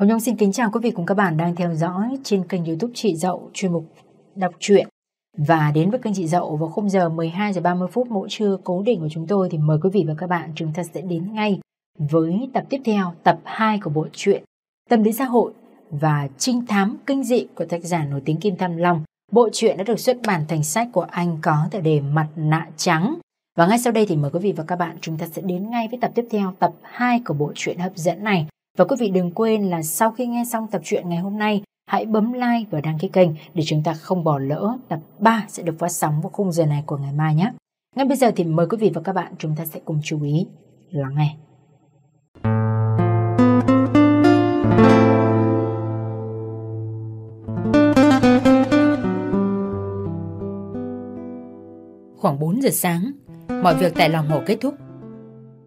Hồng Nhung xin kính chào quý vị cùng các bạn đang theo dõi trên kênh youtube Chị Dậu chuyên mục đọc truyện và đến với kênh Chị Dậu vào khung giờ 12 giờ 30 phút mỗi trưa cố định của chúng tôi thì mời quý vị và các bạn chúng ta sẽ đến ngay với tập tiếp theo, tập 2 của bộ truyện Tâm lý xã hội và trinh thám kinh dị của tác giả nổi tiếng Kim Tham Long. Bộ truyện đã được xuất bản thành sách của anh có tựa đề Mặt nạ trắng. Và ngay sau đây thì mời quý vị và các bạn chúng ta sẽ đến ngay với tập tiếp theo, tập 2 của bộ truyện hấp dẫn này. Và quý vị đừng quên là sau khi nghe xong tập truyện ngày hôm nay, hãy bấm like và đăng ký kênh để chúng ta không bỏ lỡ tập 3 sẽ được phát sóng vào khung giờ này của ngày mai nhé. Ngay bây giờ thì mời quý vị và các bạn chúng ta sẽ cùng chú ý lắng nghe. Khoảng 4 giờ sáng, mọi việc tại lòng hồ kết thúc.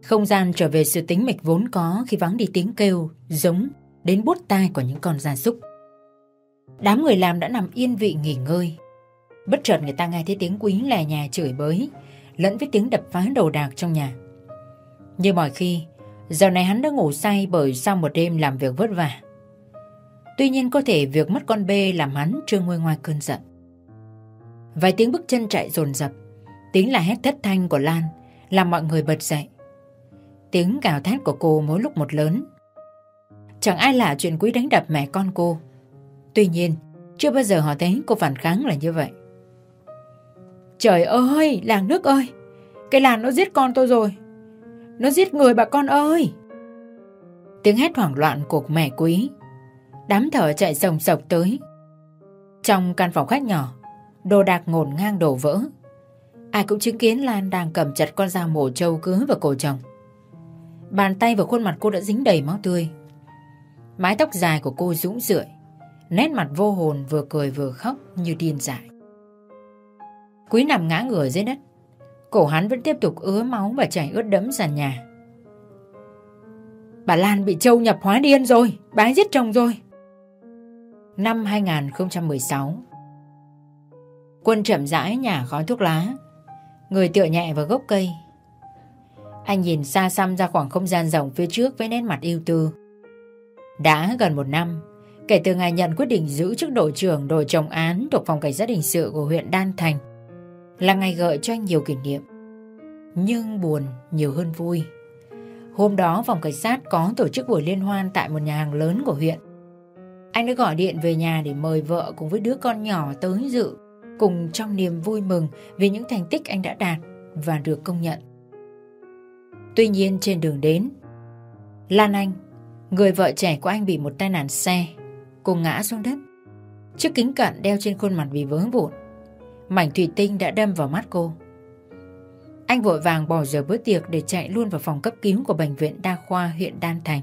Không gian trở về sự tính mịch vốn có khi vắng đi tiếng kêu, giống đến bút tai của những con gia súc. Đám người làm đã nằm yên vị nghỉ ngơi. Bất chợt người ta nghe thấy tiếng quý lè nhà chửi bới, lẫn với tiếng đập phá đồ đạc trong nhà. Như mọi khi, giờ này hắn đã ngủ say bởi sau một đêm làm việc vất vả. Tuy nhiên có thể việc mất con bê làm hắn chưa nguôi ngoài cơn giận. Vài tiếng bước chân chạy dồn dập, tiếng là hét thất thanh của Lan làm mọi người bật dậy. Tiếng gào thét của cô mỗi lúc một lớn. Chẳng ai lạ chuyện quý đánh đập mẹ con cô. Tuy nhiên, chưa bao giờ họ thấy cô phản kháng là như vậy. Trời ơi, làng nước ơi! Cái làng nó giết con tôi rồi! Nó giết người bà con ơi! Tiếng hét hoảng loạn của mẹ quý. Đám thở chạy sồng sộc tới. Trong căn phòng khách nhỏ, đồ đạc ngổn ngang đổ vỡ. Ai cũng chứng kiến Lan đang cầm chặt con dao mổ trâu cứa vào cổ chồng. Bàn tay và khuôn mặt cô đã dính đầy máu tươi. Mái tóc dài của cô rũng rượi, nét mặt vô hồn vừa cười vừa khóc như điên dại. Quý nằm ngã ngửa dưới đất, cổ hắn vẫn tiếp tục ứa máu và chảy ướt đẫm sàn nhà. Bà Lan bị Châu nhập hóa điên rồi, bà giết chồng rồi. Năm 2016 Quân chậm rãi nhả khói thuốc lá, người tựa nhẹ vào gốc cây, anh nhìn xa xăm ra khoảng không gian rộng phía trước với nét mặt yêu tư. Đã gần một năm, kể từ ngày nhận quyết định giữ chức đội trưởng đội trọng án thuộc phòng cảnh sát hình sự của huyện Đan Thành, là ngày gợi cho anh nhiều kỷ niệm. Nhưng buồn nhiều hơn vui. Hôm đó phòng cảnh sát có tổ chức buổi liên hoan tại một nhà hàng lớn của huyện. Anh đã gọi điện về nhà để mời vợ cùng với đứa con nhỏ tới dự, cùng trong niềm vui mừng vì những thành tích anh đã đạt và được công nhận. Tuy nhiên trên đường đến, Lan Anh, Người vợ trẻ của anh bị một tai nạn xe Cô ngã xuống đất. Chiếc kính cận đeo trên khuôn mặt bị vướng vụn, Mảnh thủy tinh đã đâm vào mắt cô. Anh vội vàng bỏ giờ bữa tiệc Để chạy luôn vào phòng cấp cứu Của bệnh viện đa khoa huyện Đan Thành.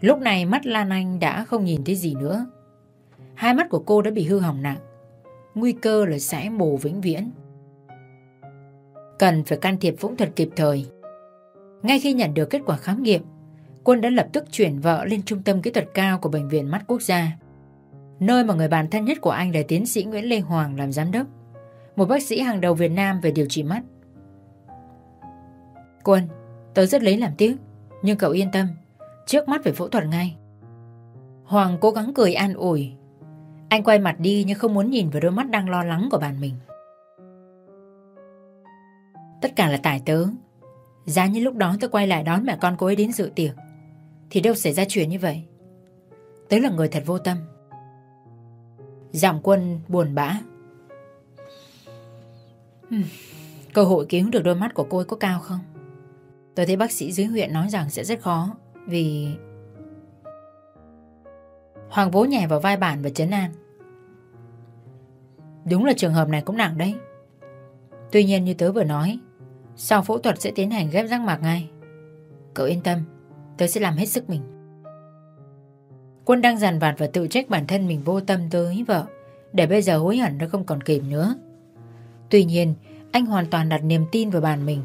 Lúc này mắt Lan Anh đã không nhìn thấy gì nữa. Hai mắt của cô đã bị hư hỏng nặng, Nguy cơ là sẽ mù vĩnh viễn. Cần phải can thiệp phẫu thuật kịp thời ngay khi nhận được kết quả khám nghiệm, Quân đã lập tức chuyển vợ lên trung tâm kỹ thuật cao của Bệnh viện Mắt Quốc gia, nơi mà người bạn thân nhất của anh là tiến sĩ Nguyễn Lê Hoàng làm giám đốc, một bác sĩ hàng đầu Việt Nam về điều trị mắt. Quân, tớ rất lấy làm tiếc, nhưng cậu yên tâm, trước mắt phải phẫu thuật ngay. Hoàng cố gắng cười an ủi. Anh quay mặt đi nhưng không muốn nhìn vào đôi mắt đang lo lắng của bạn mình. Tất cả là tài tớ Giá như lúc đó tôi quay lại đón mẹ con cô ấy đến dự tiệc. Thì đâu xảy ra chuyện như vậy? Tớ là người thật vô tâm. Giọng quân buồn bã. Cơ hội cứu được đôi mắt của cô ấy có cao không? Tôi thấy bác sĩ dưới huyện nói rằng sẽ rất khó, Vì... Hoàng vỗ nhẹ vào vai bản và chấn an. Đúng là trường hợp này cũng nặng đấy. Tuy nhiên như tớ vừa nói sau phẫu thuật sẽ tiến hành ghép răng mạc ngay Cậu yên tâm Tớ sẽ làm hết sức mình Quân đang dằn vặt và tự trách bản thân mình vô tâm tới vợ Để bây giờ hối hận nó không còn kịp nữa Tuy nhiên Anh hoàn toàn đặt niềm tin vào bản mình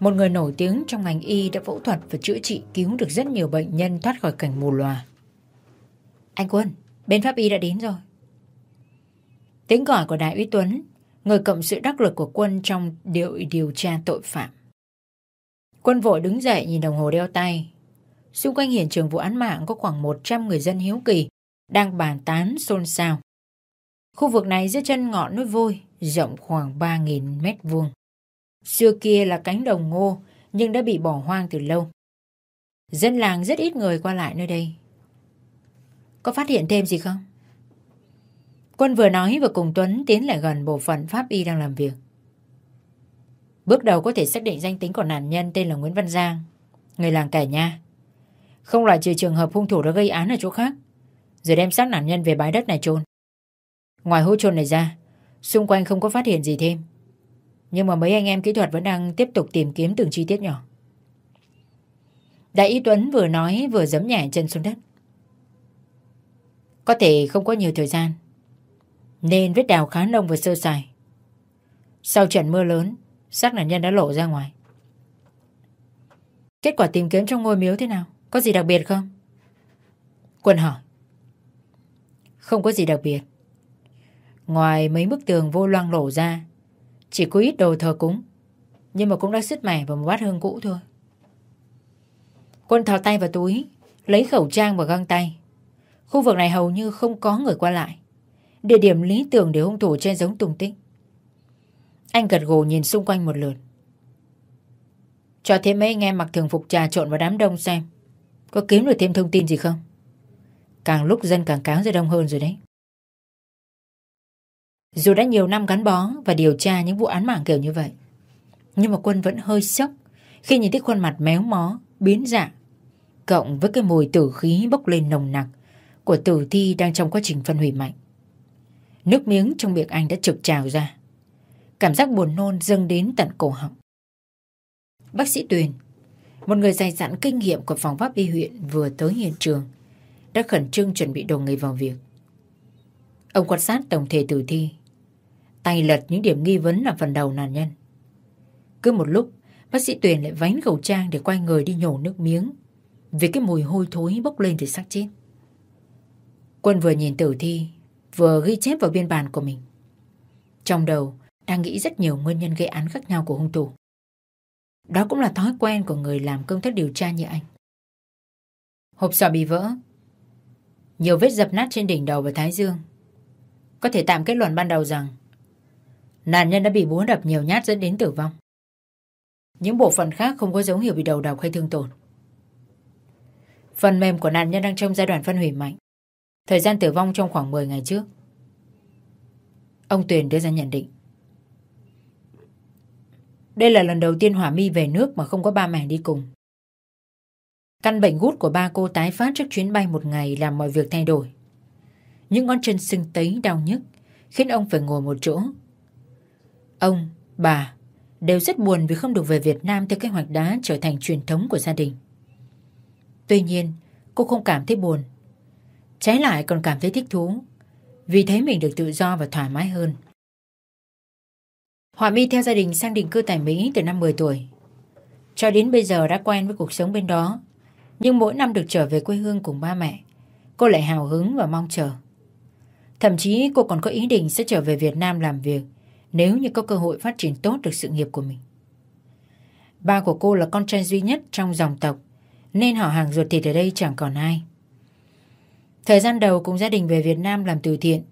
Một người nổi tiếng trong ngành y đã phẫu thuật và chữa trị cứu được rất nhiều bệnh nhân thoát khỏi cảnh mù lòa. Anh Quân, bên pháp y đã đến rồi. Tiếng gọi của Đại úy Tuấn người cộng sự đắc lực của quân trong đội điều tra tội phạm. Quân vội đứng dậy nhìn đồng hồ đeo tay. Xung quanh hiện trường vụ án mạng có khoảng 100 người dân hiếu kỳ đang bàn tán xôn xao. Khu vực này dưới chân ngọn núi vôi rộng khoảng 3.000 mét vuông. Xưa kia là cánh đồng ngô, nhưng đã bị bỏ hoang từ lâu. Dân làng rất ít người qua lại nơi đây. Có phát hiện thêm gì không? Quân vừa nói và cùng Tuấn tiến lại gần bộ phận pháp y đang làm việc. Bước đầu có thể xác định danh tính của nạn nhân tên là Nguyễn Văn Giang, người làng Cải Nha. Không loại trừ trường hợp hung thủ đã gây án ở chỗ khác, rồi đem xác nạn nhân về bãi đất này chôn. Ngoài hố chôn này ra, xung quanh không có phát hiện gì thêm. Nhưng mà mấy anh em kỹ thuật vẫn đang tiếp tục tìm kiếm từng chi tiết nhỏ. Đại y Tuấn vừa nói vừa giấm nhẹ chân xuống đất. Có thể không có nhiều thời gian, nên vết đào khá nông và sơ sài. Sau trận mưa lớn, xác nạn nhân đã lộ ra ngoài. Kết quả tìm kiếm trong ngôi miếu thế nào? Có gì đặc biệt không? Quân hỏi. Không có gì đặc biệt. Ngoài mấy bức tường vô loang lổ ra, chỉ có ít đồ thờ cúng, nhưng mà cũng đã sứt mẻ vào một bát hương cũ thôi. Quân thò tay vào túi, lấy khẩu trang và găng tay. Khu vực này hầu như không có người qua lại. Địa điểm lý tưởng để hung thủ che giấu tung tích. Anh gật gù nhìn xung quanh một lượt. Cho thêm mấy anh em mặc thường phục trà trộn vào đám đông xem. Có kiếm được thêm thông tin gì không? Càng lúc dân càng cáo ra đông hơn rồi đấy. Dù đã nhiều năm gắn bó và điều tra những vụ án mạng kiểu như vậy, nhưng mà Quân vẫn hơi sốc khi nhìn thấy khuôn mặt méo mó, biến dạng, cộng với cái mùi tử khí bốc lên nồng nặc của tử thi đang trong quá trình phân hủy mạnh. Nước miếng trong miệng anh đã trực trào ra. Cảm giác buồn nôn dâng đến tận cổ họng. Bác sĩ Tuyền, một người dày dặn kinh nghiệm của phòng pháp y huyện vừa tới hiện trường, đã khẩn trương chuẩn bị đồ nghề vào việc. Ông quan sát tổng thể tử thi, tay lật những điểm nghi vấn ở phần đầu nạn nhân. Cứ một lúc, bác sĩ Tuyền lại vánh khẩu trang để quay người đi nhổ nước miếng vì cái mùi hôi thối bốc lên từ xác chết. Quân vừa nhìn tử thi, vừa ghi chép vào biên bản của mình. Trong đầu, đang nghĩ rất nhiều nguyên nhân gây án khác nhau của hung thủ. Đó cũng là thói quen của người làm công tác điều tra như anh. Hộp sọ bị vỡ. Nhiều vết dập nát trên đỉnh đầu và thái dương. Có thể tạm kết luận ban đầu rằng nạn nhân đã bị búa đập nhiều nhát dẫn đến tử vong. Những bộ phận khác không có dấu hiệu bị đầu độc hay thương tổn. Phần mềm của nạn nhân đang trong giai đoạn phân hủy mạnh. Thời gian tử vong trong khoảng 10 ngày trước. Ông Tuyền đưa ra nhận định. Đây là lần đầu tiên Hỏa Mi về nước mà không có ba mẹ đi cùng. Căn bệnh gút của ba cô tái phát trước chuyến bay một ngày làm mọi việc thay đổi. Những ngón chân sưng tấy đau nhức khiến ông phải ngồi một chỗ. Ông, bà đều rất buồn vì không được về Việt Nam theo kế hoạch đã trở thành truyền thống của gia đình. Tuy nhiên, cô không cảm thấy buồn. Trái lại còn cảm thấy thích thú vì thấy mình được tự do và thoải mái hơn. Họa mi theo gia đình sang định cư tại Mỹ từ năm 10 tuổi. Cho đến bây giờ đã quen với cuộc sống bên đó. Nhưng mỗi năm được trở về quê hương cùng ba mẹ, cô lại hào hứng và mong chờ. Thậm chí cô còn có ý định sẽ trở về Việt Nam làm việc nếu như có cơ hội phát triển tốt được sự nghiệp của mình. Ba của cô là con trai duy nhất trong dòng tộc nên họ hàng ruột thịt ở đây chẳng còn ai. Thời gian đầu cùng gia đình về Việt Nam làm từ thiện,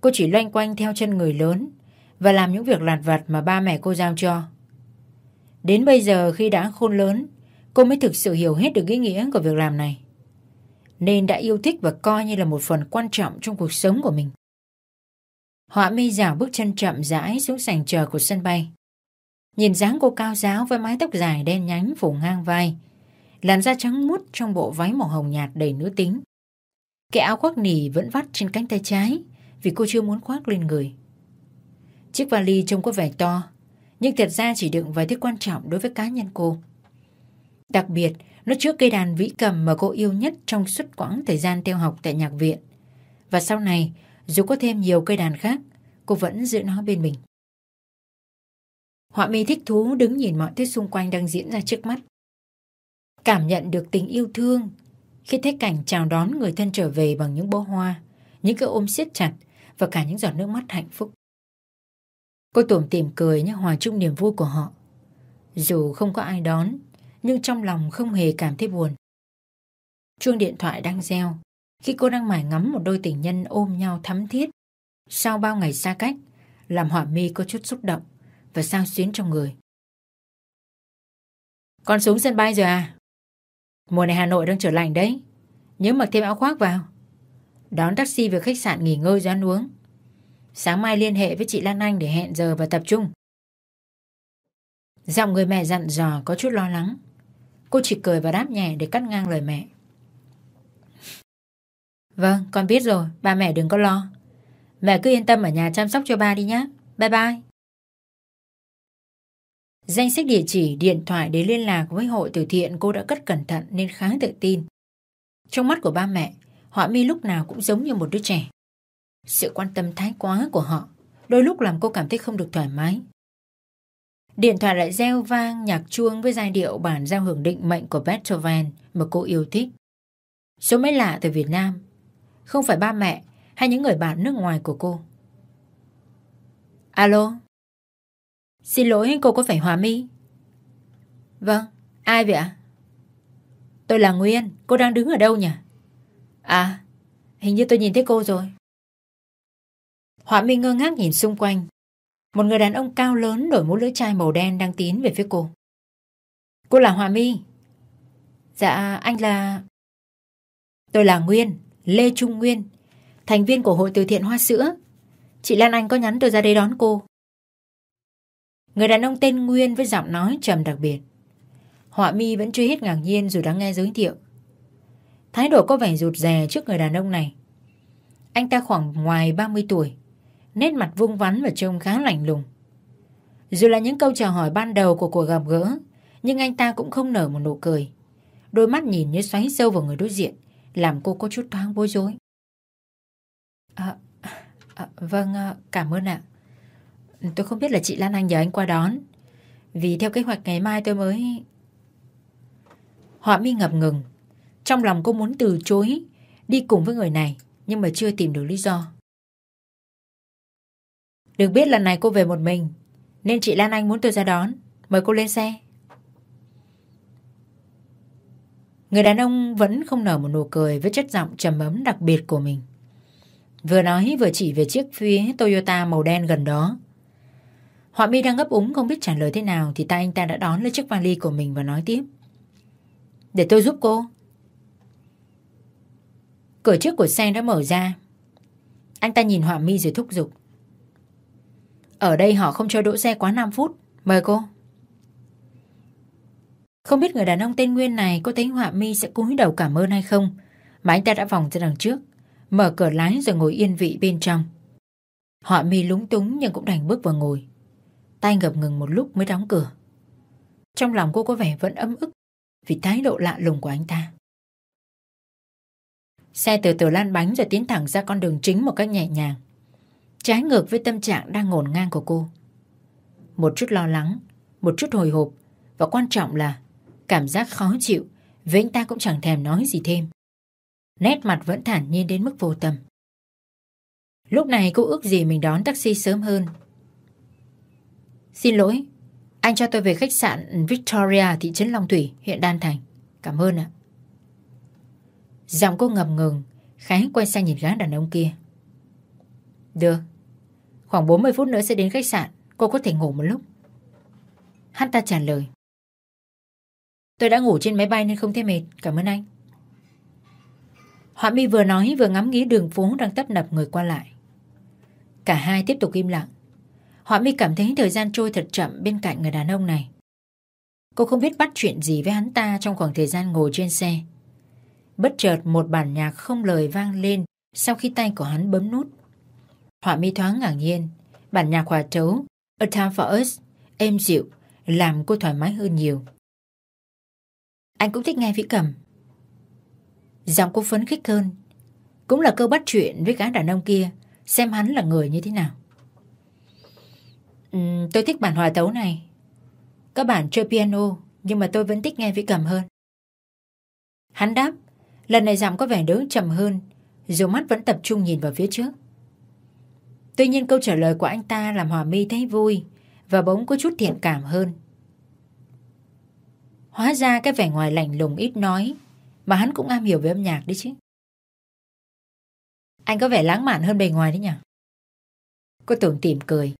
cô chỉ loanh quanh theo chân người lớn và làm những việc lặt vặt mà ba mẹ cô giao cho. Đến bây giờ khi đã khôn lớn, cô mới thực sự hiểu hết được ý nghĩa của việc làm này. Nên đã yêu thích và coi như là một phần quan trọng trong cuộc sống của mình. Họa mi dạo bước chân chậm rãi xuống sảnh chờ của sân bay. Nhìn dáng cô cao giáo với mái tóc dài đen nhánh phủ ngang vai, làn da trắng muốt trong bộ váy màu hồng nhạt đầy nữ tính. Cái áo khoác nỉ vẫn vắt trên cánh tay trái vì cô chưa muốn khoác lên người. Chiếc vali trông có vẻ to, nhưng thật ra chỉ đựng vài thứ quan trọng đối với cá nhân cô. Đặc biệt, nó chứa cây đàn vĩ cầm mà cô yêu nhất trong suốt quãng thời gian theo học tại nhạc viện. Và sau này, dù có thêm nhiều cây đàn khác, cô vẫn giữ nó bên mình. Họa mi thích thú đứng nhìn mọi thứ xung quanh đang diễn ra trước mắt. Cảm nhận được tình yêu thương khi thấy cảnh chào đón người thân trở về bằng những bó hoa, những cái ôm siết chặt và cả những giọt nước mắt hạnh phúc. Cô tủm tìm cười như hòa chung niềm vui của họ. Dù không có ai đón, nhưng trong lòng không hề cảm thấy buồn. Chuông điện thoại đang reo khi cô đang mải ngắm một đôi tình nhân ôm nhau thắm thiết. Sau bao ngày xa cách, làm họa mi có chút xúc động và sao xuyến trong người. Con xuống sân bay rồi à? Mùa này Hà Nội đang trở lạnh đấy. Nhớ mặc thêm áo khoác vào. Đón taxi về khách sạn nghỉ ngơi rồi ăn uống. Sáng mai liên hệ với chị Lan Anh để hẹn giờ và tập trung. Giọng người mẹ dặn dò có chút lo lắng. Cô chỉ cười và đáp nhẹ để cắt ngang lời mẹ. Vâng, con biết rồi, ba mẹ đừng có lo. Mẹ cứ yên tâm ở nhà chăm sóc cho ba đi nhé. Bye bye. Danh sách địa chỉ, điện thoại để liên lạc với hội từ thiện cô đã cất cẩn thận nên khá tự tin. Trong mắt của ba mẹ, họ mi lúc nào cũng giống như một đứa trẻ. Sự quan tâm thái quá của họ đôi lúc làm cô cảm thấy không được thoải mái. Điện thoại lại reo vang nhạc chuông với giai điệu bản giao hưởng định mệnh của Beethoven mà cô yêu thích. Số máy lạ từ Việt Nam, không phải ba mẹ hay những người bạn nước ngoài của cô. Alo? Xin lỗi cô có phải Hòa My? Vâng, ai vậy ạ? Tôi là Nguyên, cô đang đứng ở đâu nhỉ? À, hình như tôi nhìn thấy cô rồi. Họa mi ngơ ngác nhìn xung quanh. Một người đàn ông cao lớn đổi mũ lưỡi chai màu đen đang tiến về phía cô. Cô là Hòa mi Dạ, anh là... Tôi là Nguyên, Lê Trung Nguyên, thành viên của hội từ thiện Hoa Sữa. Chị Lan Anh có nhắn tôi ra đây đón cô. Người đàn ông tên Nguyên với giọng nói trầm đặc biệt. Họa mi vẫn chưa hết ngạc nhiên dù đã nghe giới thiệu. Thái độ có vẻ rụt rè trước người đàn ông này. Anh ta khoảng ngoài 30 tuổi, nét mặt vung vắn và trông khá lạnh lùng. Dù là những câu chào hỏi ban đầu của cuộc gặp gỡ, nhưng anh ta cũng không nở một nụ cười. Đôi mắt nhìn như xoáy sâu vào người đối diện, làm cô có chút thoáng bối rối. À, à, vâng, à, cảm ơn ạ. Tôi không biết là chị Lan Anh nhờ anh qua đón. Vì theo kế hoạch ngày mai tôi mới... Họa mi ngập ngừng. Trong lòng cô muốn từ chối đi cùng với người này, nhưng mà chưa tìm được lý do. Được biết lần này cô về một mình, nên chị Lan Anh muốn tôi ra đón. Mời cô lên xe. Người đàn ông vẫn không nở một nụ cười với chất giọng trầm ấm đặc biệt của mình. Vừa nói vừa chỉ về chiếc phía Toyota màu đen gần đó. Họa mi đang ấp úng không biết trả lời thế nào thì tay anh ta đã đón lấy chiếc vali của mình và nói tiếp. Để tôi giúp cô. Cửa trước của xe đã mở ra. Anh ta nhìn Họa mi rồi thúc giục. Ở đây họ không cho đỗ xe quá 5 phút. Mời cô. Không biết người đàn ông tên Nguyên này có thấy Họa mi sẽ cúi đầu cảm ơn hay không, mà anh ta đã vòng ra đằng trước, mở cửa lái rồi ngồi yên vị bên trong. Họa mi lúng túng nhưng cũng đành bước vào ngồi. Tay ngập ngừng một lúc mới đóng cửa. Trong lòng cô có vẻ vẫn ấm ức vì thái độ lạ lùng của anh ta. Xe từ từ lan bánh rồi tiến thẳng ra con đường chính một cách nhẹ nhàng. Trái ngược với tâm trạng đang ngổn ngang của cô. Một chút lo lắng, một chút hồi hộp và quan trọng là cảm giác khó chịu với anh ta cũng chẳng thèm nói gì thêm. Nét mặt vẫn thản nhiên đến mức vô tâm. Lúc này cô ước gì mình đón taxi sớm hơn Xin lỗi, anh cho tôi về khách sạn Victoria, thị trấn Long Thủy, huyện Đan Thành. Cảm ơn ạ. Giọng cô ngập ngừng, Khánh quay sang nhìn gã đàn ông kia. Được, khoảng 40 phút nữa sẽ đến khách sạn, cô có thể ngủ một lúc. Hắn ta trả lời. Tôi đã ngủ trên máy bay nên không thấy mệt, cảm ơn anh. Họa mi vừa nói vừa ngắm nghĩ đường phố đang tấp nập người qua lại. Cả hai tiếp tục im lặng. Họa mi cảm thấy thời gian trôi thật chậm bên cạnh người đàn ông này. Cô không biết bắt chuyện gì với hắn ta trong khoảng thời gian ngồi trên xe. Bất chợt một bản nhạc không lời vang lên sau khi tay của hắn bấm nút. Họa mi thoáng ngạc nhiên, bản nhạc hòa trấu A Time For Us êm dịu làm cô thoải mái hơn nhiều. Anh cũng thích nghe vĩ cầm. Giọng cô phấn khích hơn. Cũng là câu bắt chuyện với gã đàn ông kia xem hắn là người như thế nào. Tôi thích bản hòa tấu này. Các bản chơi piano, nhưng mà tôi vẫn thích nghe vĩ cầm hơn. Hắn đáp, lần này giọng có vẻ đỡ trầm hơn, dù mắt vẫn tập trung nhìn vào phía trước. Tuy nhiên câu trả lời của anh ta làm Hòa mi thấy vui và bỗng có chút thiện cảm hơn. Hóa ra cái vẻ ngoài lạnh lùng ít nói Mà hắn cũng am hiểu về âm nhạc đấy chứ. Anh có vẻ lãng mạn hơn bề ngoài đấy nhỉ? Cô tưởng tìm cười.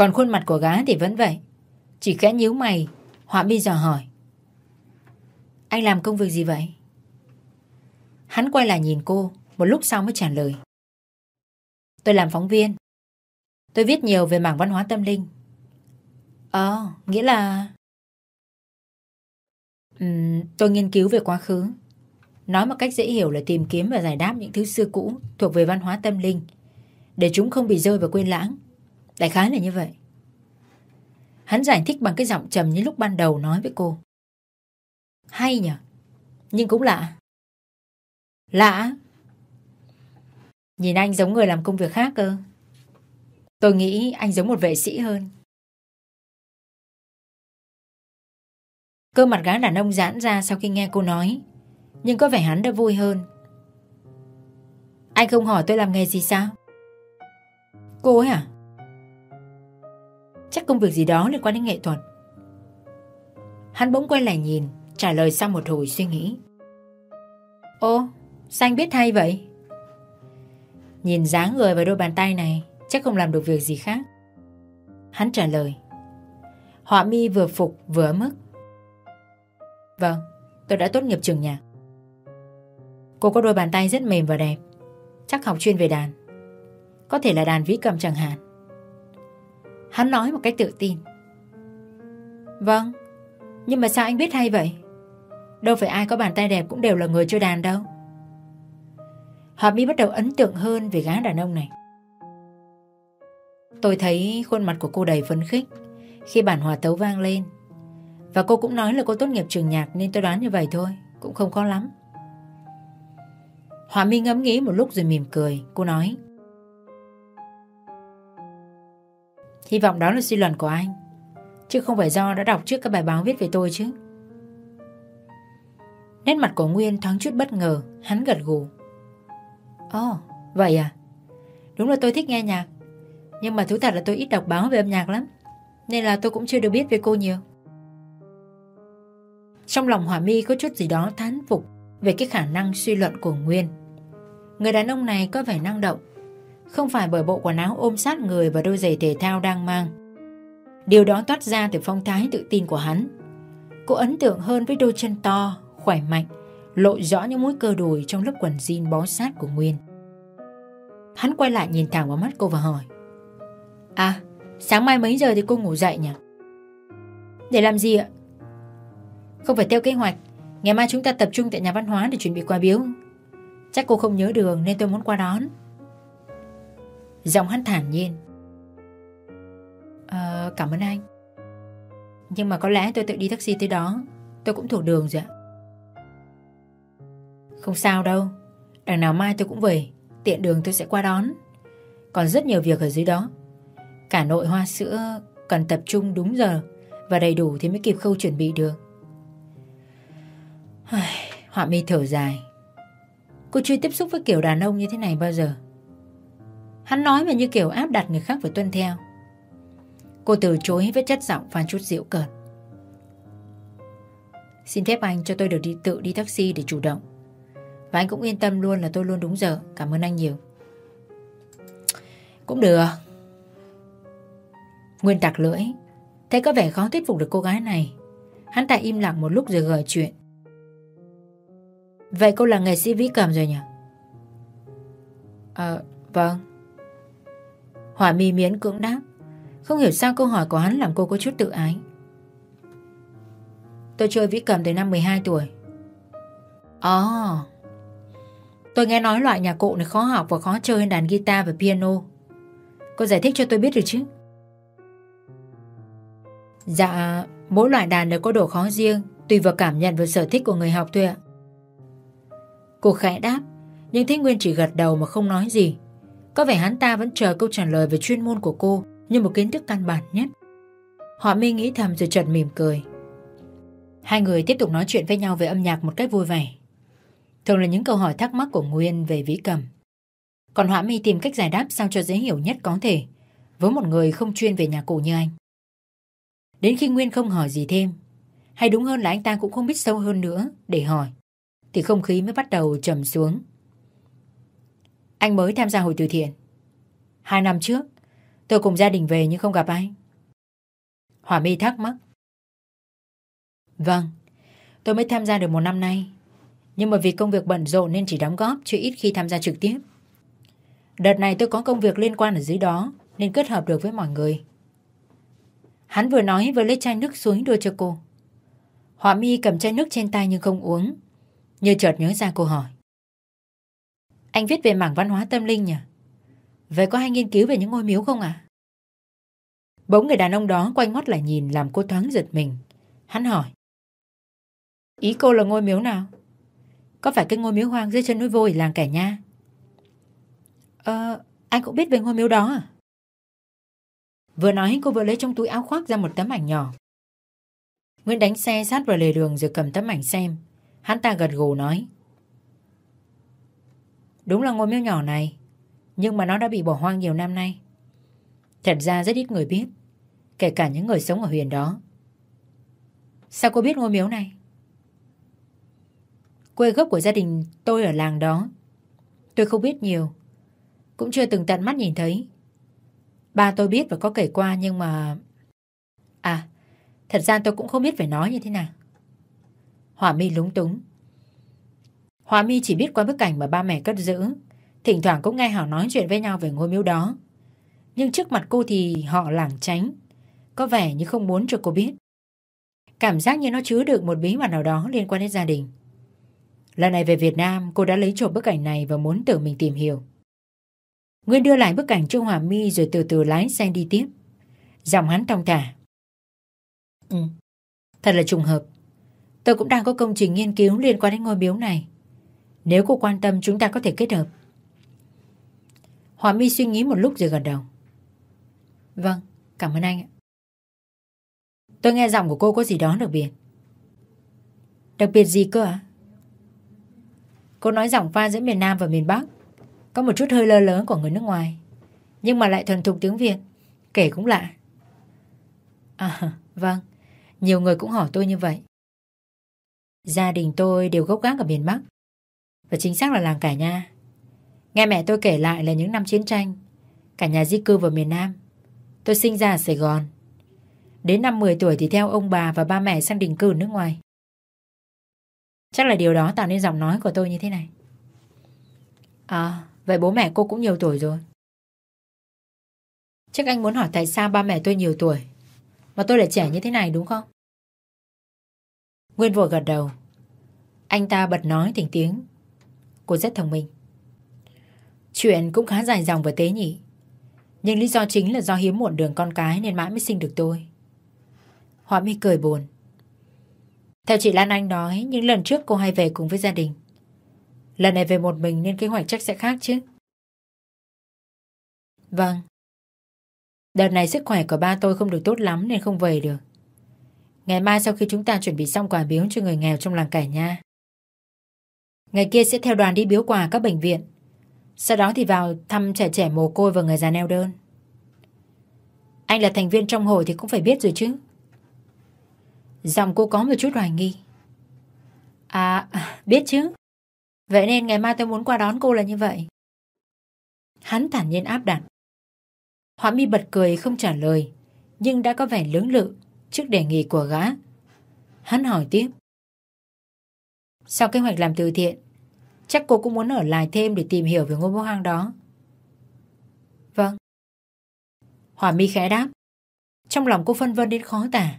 Còn khuôn mặt của gá thì vẫn vậy. Chỉ khẽ nhíu mày, Họa mi dò hỏi. Anh làm công việc gì vậy? Hắn quay lại nhìn cô, một lúc sau mới trả lời. Tôi làm phóng viên. Tôi viết nhiều về mảng văn hóa tâm linh. Ờ, nghĩa là... Uhm, tôi nghiên cứu về quá khứ. Nói một cách dễ hiểu là tìm kiếm và giải đáp những thứ xưa cũ thuộc về văn hóa tâm linh để chúng không bị rơi vào quên lãng. Đại khái là như vậy. Hắn giải thích bằng cái giọng trầm như lúc ban đầu nói với cô. Hay nhỉ? Nhưng cũng lạ. Lạ? Nhìn anh giống người làm công việc khác cơ. Tôi nghĩ anh giống một vệ sĩ hơn. Cơ mặt gái đàn ông giãn ra sau khi nghe cô nói. Nhưng có vẻ hắn đã vui hơn. Anh không hỏi tôi làm nghề gì sao? Cô ấy à? Chắc công việc gì đó liên quan đến nghệ thuật. Hắn bỗng quay lại nhìn, trả lời sau một hồi suy nghĩ. Ô, sao anh biết hay vậy? Nhìn dáng người và đôi bàn tay này, chắc không làm được việc gì khác. Hắn trả lời. Họa mi vừa phục vừa mức. Vâng, tôi đã tốt nghiệp trường nhạc. Cô có đôi bàn tay rất mềm và đẹp. Chắc học chuyên về đàn. Có thể là đàn vĩ cầm chẳng hạn. Hắn nói một cách tự tin. Vâng, nhưng mà sao anh biết hay vậy? Đâu phải ai có bàn tay đẹp cũng đều là người chơi đàn đâu. Hợp mi bắt đầu ấn tượng hơn về gái đàn ông này. Tôi thấy khuôn mặt của cô đầy phấn khích khi bản hòa tấu vang lên. Và cô cũng nói là cô tốt nghiệp trường nhạc nên tôi đoán như vậy thôi, cũng không khó lắm. Hòa mi ngẫm nghĩ một lúc rồi mỉm cười, cô nói. Hy vọng đó là suy luận của anh. Chứ không phải do đã đọc trước các bài báo viết về tôi chứ. Nét mặt của Nguyên thoáng chút bất ngờ Hắn gật gù. Ồ, oh, vậy à? Đúng là tôi thích nghe nhạc. Nhưng mà thú thật là tôi ít đọc báo về âm nhạc lắm. Nên là tôi cũng chưa được biết về cô nhiều. Trong lòng Hỏa My có chút gì đó thán phục Về cái khả năng suy luận của Nguyên. Người đàn ông này có vẻ năng động không phải bởi bộ quần áo ôm sát người và đôi giày thể thao đang mang. Điều đó toát ra từ phong thái tự tin của hắn. Cô ấn tượng hơn với đôi chân to, khỏe mạnh, lộ rõ những mũi cơ đùi trong lớp quần jean bó sát của Nguyên. Hắn quay lại nhìn thẳng vào mắt cô và hỏi À, sáng mai mấy giờ thì cô ngủ dậy nhỉ? Để làm gì ạ? Không phải theo kế hoạch Ngày mai chúng ta tập trung tại nhà văn hóa để chuẩn bị quà biếu Chắc cô không nhớ đường nên tôi muốn qua đón Giọng hắn thản nhiên. À, Cảm ơn anh. Nhưng mà có lẽ tôi tự đi taxi tới đó. Tôi cũng thuộc đường rồi ạ. Không sao đâu. Đằng nào mai tôi cũng về. Tiện đường tôi sẽ qua đón. Còn rất nhiều việc ở dưới đó. Cả nội hoa sữa cần tập trung đúng giờ Và đầy đủ thì mới kịp khâu chuẩn bị được. Họa mi thở dài. Cô chưa tiếp xúc với kiểu đàn ông như thế này bao giờ. Hắn nói mà như kiểu áp đặt người khác phải tuân theo. Cô từ chối với chất giọng và chút dịu cợt. Xin phép anh cho tôi được đi tự đi taxi để chủ động. Và anh cũng yên tâm luôn là tôi luôn đúng giờ. Cảm ơn anh nhiều. Cũng được. Nguyên tặc lưỡi. Thấy có vẻ khó thuyết phục được cô gái này. Hắn ta im lặng một lúc rồi gợi chuyện. Vậy cô là nghệ sĩ vĩ cầm rồi nhỉ? Ờ, vâng. Hỏa mi miễn cưỡng đáp. Không hiểu sao câu hỏi của hắn làm cô có chút tự ái. Tôi chơi vĩ cầm từ năm 12 tuổi. Ồ. Oh. Tôi nghe nói loại nhạc cụ này khó học và khó chơi hơn đàn guitar và piano. Cô giải thích cho tôi biết được chứ? Dạ Mỗi loại đàn đều có độ khó riêng, Tùy vào cảm nhận và sở thích của người học thôi ạ. Cô khẽ đáp, Nhưng Thích Nguyên chỉ gật đầu mà không nói gì có vẻ hắn ta vẫn chờ câu trả lời về chuyên môn của cô như một kiến thức căn bản nhất. Họ mi nghĩ thầm rồi chợt mỉm cười. Hai người tiếp tục nói chuyện với nhau về âm nhạc một cách vui vẻ. Thường là những câu hỏi thắc mắc của Nguyên về vĩ cầm. Còn Họa mi tìm cách giải đáp sao cho dễ hiểu nhất có thể với một người không chuyên về nhạc cụ như anh. Đến khi Nguyên không hỏi gì thêm, Hay đúng hơn là anh ta cũng không biết sâu hơn nữa để hỏi. Thì không khí mới bắt đầu trầm xuống. Anh mới tham gia hội từ thiện. Hai năm trước, tôi cùng gia đình về nhưng không gặp anh. Hỏa mi thắc mắc. Vâng, tôi mới tham gia được một năm nay. Nhưng mà vì công việc bận rộn nên chỉ đóng góp chứ ít khi tham gia trực tiếp. Đợt này tôi có công việc liên quan ở dưới đó nên kết hợp được với mọi người. Hắn vừa nói vừa lấy chai nước xuống đưa cho cô. Họa mi cầm chai nước trên tay nhưng không uống. Như chợt nhớ ra cô hỏi. Anh viết về mảng văn hóa tâm linh nhỉ? Vậy có hay nghiên cứu về những ngôi miếu không ạ? À? Bỗng người đàn ông đó quay ngoắt lại nhìn làm cô thoáng giật mình. Hắn hỏi. Ý cô là ngôi miếu nào? Có phải cái ngôi miếu hoang dưới chân núi vôi làng kẻ nha? Ờ, anh cũng biết về ngôi miếu đó à? Vừa nói cô vừa lấy trong túi áo khoác ra một tấm ảnh nhỏ. Nguyễn đánh xe sát vào lề đường rồi cầm tấm ảnh xem. Hắn ta gật gù nói. Đúng là ngôi miếu nhỏ này, nhưng mà nó đã bị bỏ hoang nhiều năm nay. Thật ra rất ít người biết, kể cả những người sống ở huyền đó. Sao cô biết ngôi miếu này? Quê gốc của gia đình tôi ở làng đó. Tôi không biết nhiều, cũng chưa từng tận mắt nhìn thấy. Ba tôi biết và có kể qua nhưng mà... À, thật ra tôi cũng không biết phải nói như thế nào. Hỏa mi lúng túng. Hòa mi chỉ biết qua bức ảnh mà ba mẹ cất giữ. Thỉnh thoảng cũng nghe họ nói chuyện với nhau về ngôi miếu đó. Nhưng trước mặt cô thì họ lảng tránh. Có vẻ như không muốn cho cô biết. Cảm giác như nó chứa được một bí mật nào đó liên quan đến gia đình. Lần này về Việt Nam, cô đã lấy trộm bức ảnh này và muốn tự mình tìm hiểu. Nguyên đưa lại bức ảnh cho Hòa Mi rồi từ từ lái xe đi tiếp. Giọng hắn thong thả. Ừ, thật là trùng hợp. Tôi cũng đang có công trình nghiên cứu liên quan đến ngôi miếu này. Nếu cô quan tâm chúng ta có thể kết hợp. Hòa My suy nghĩ một lúc rồi gật đầu. Vâng, cảm ơn anh ạ. Tôi nghe giọng của cô có gì đó đặc biệt. Đặc biệt gì cơ ạ? Cô nói giọng pha giữa miền Nam và miền Bắc. Có một chút hơi lơ lớn của người nước ngoài Nhưng mà lại thuần thục tiếng Việt Kể cũng lạ À vâng Nhiều người cũng hỏi tôi như vậy Gia đình tôi đều gốc gác ở miền Bắc và chính xác là làng Cả Nha Nghe mẹ tôi kể lại là những năm chiến tranh, Cả nhà di cư vào miền Nam. Tôi sinh ra ở Sài Gòn. Đến năm 10 tuổi thì theo ông bà và ba mẹ sang định cư nước ngoài. Chắc là điều đó tạo nên giọng nói của tôi như thế này. À Vậy bố mẹ cô cũng nhiều tuổi rồi. Chắc anh muốn hỏi tại sao ba mẹ tôi nhiều tuổi, Mà tôi lại trẻ như thế này đúng không? Nguyên vội gật đầu. Anh ta bật nói thành tiếng. Cô rất thông minh Chuyện cũng khá dài dòng và tế nhỉ Nhưng lý do chính là do hiếm muộn đường con cái Nên mãi mới sinh được tôi Họa mi cười buồn Theo chị Lan Anh nói, Những lần trước cô hay về cùng với gia đình Lần này về một mình nên kế hoạch chắc sẽ khác chứ. Vâng. Đợt này sức khỏe của ba tôi không được tốt lắm nên không về được. Ngày mai sau khi chúng ta chuẩn bị xong quà biếu cho người nghèo trong làng cải nha. Ngày kia sẽ theo đoàn đi biếu quà các bệnh viện. Sau đó thì vào thăm trẻ trẻ mồ côi và người già neo đơn. Anh là thành viên trong hội thì cũng phải biết rồi chứ. Giọng cô có một chút hoài nghi. À, biết chứ. Vậy nên ngày mai tôi muốn qua đón cô là như vậy. Hắn thản nhiên áp đặt. Họa mi bật cười không trả lời, nhưng đã có vẻ lưỡng lự trước đề nghị của gã. Hắn hỏi tiếp. Sau kế hoạch làm từ thiện, chắc cô cũng muốn ở lại thêm để tìm hiểu về ngôi mộ hoang đó. Vâng. Hỏa mi khẽ đáp. Trong lòng cô phân vân đến khó tả.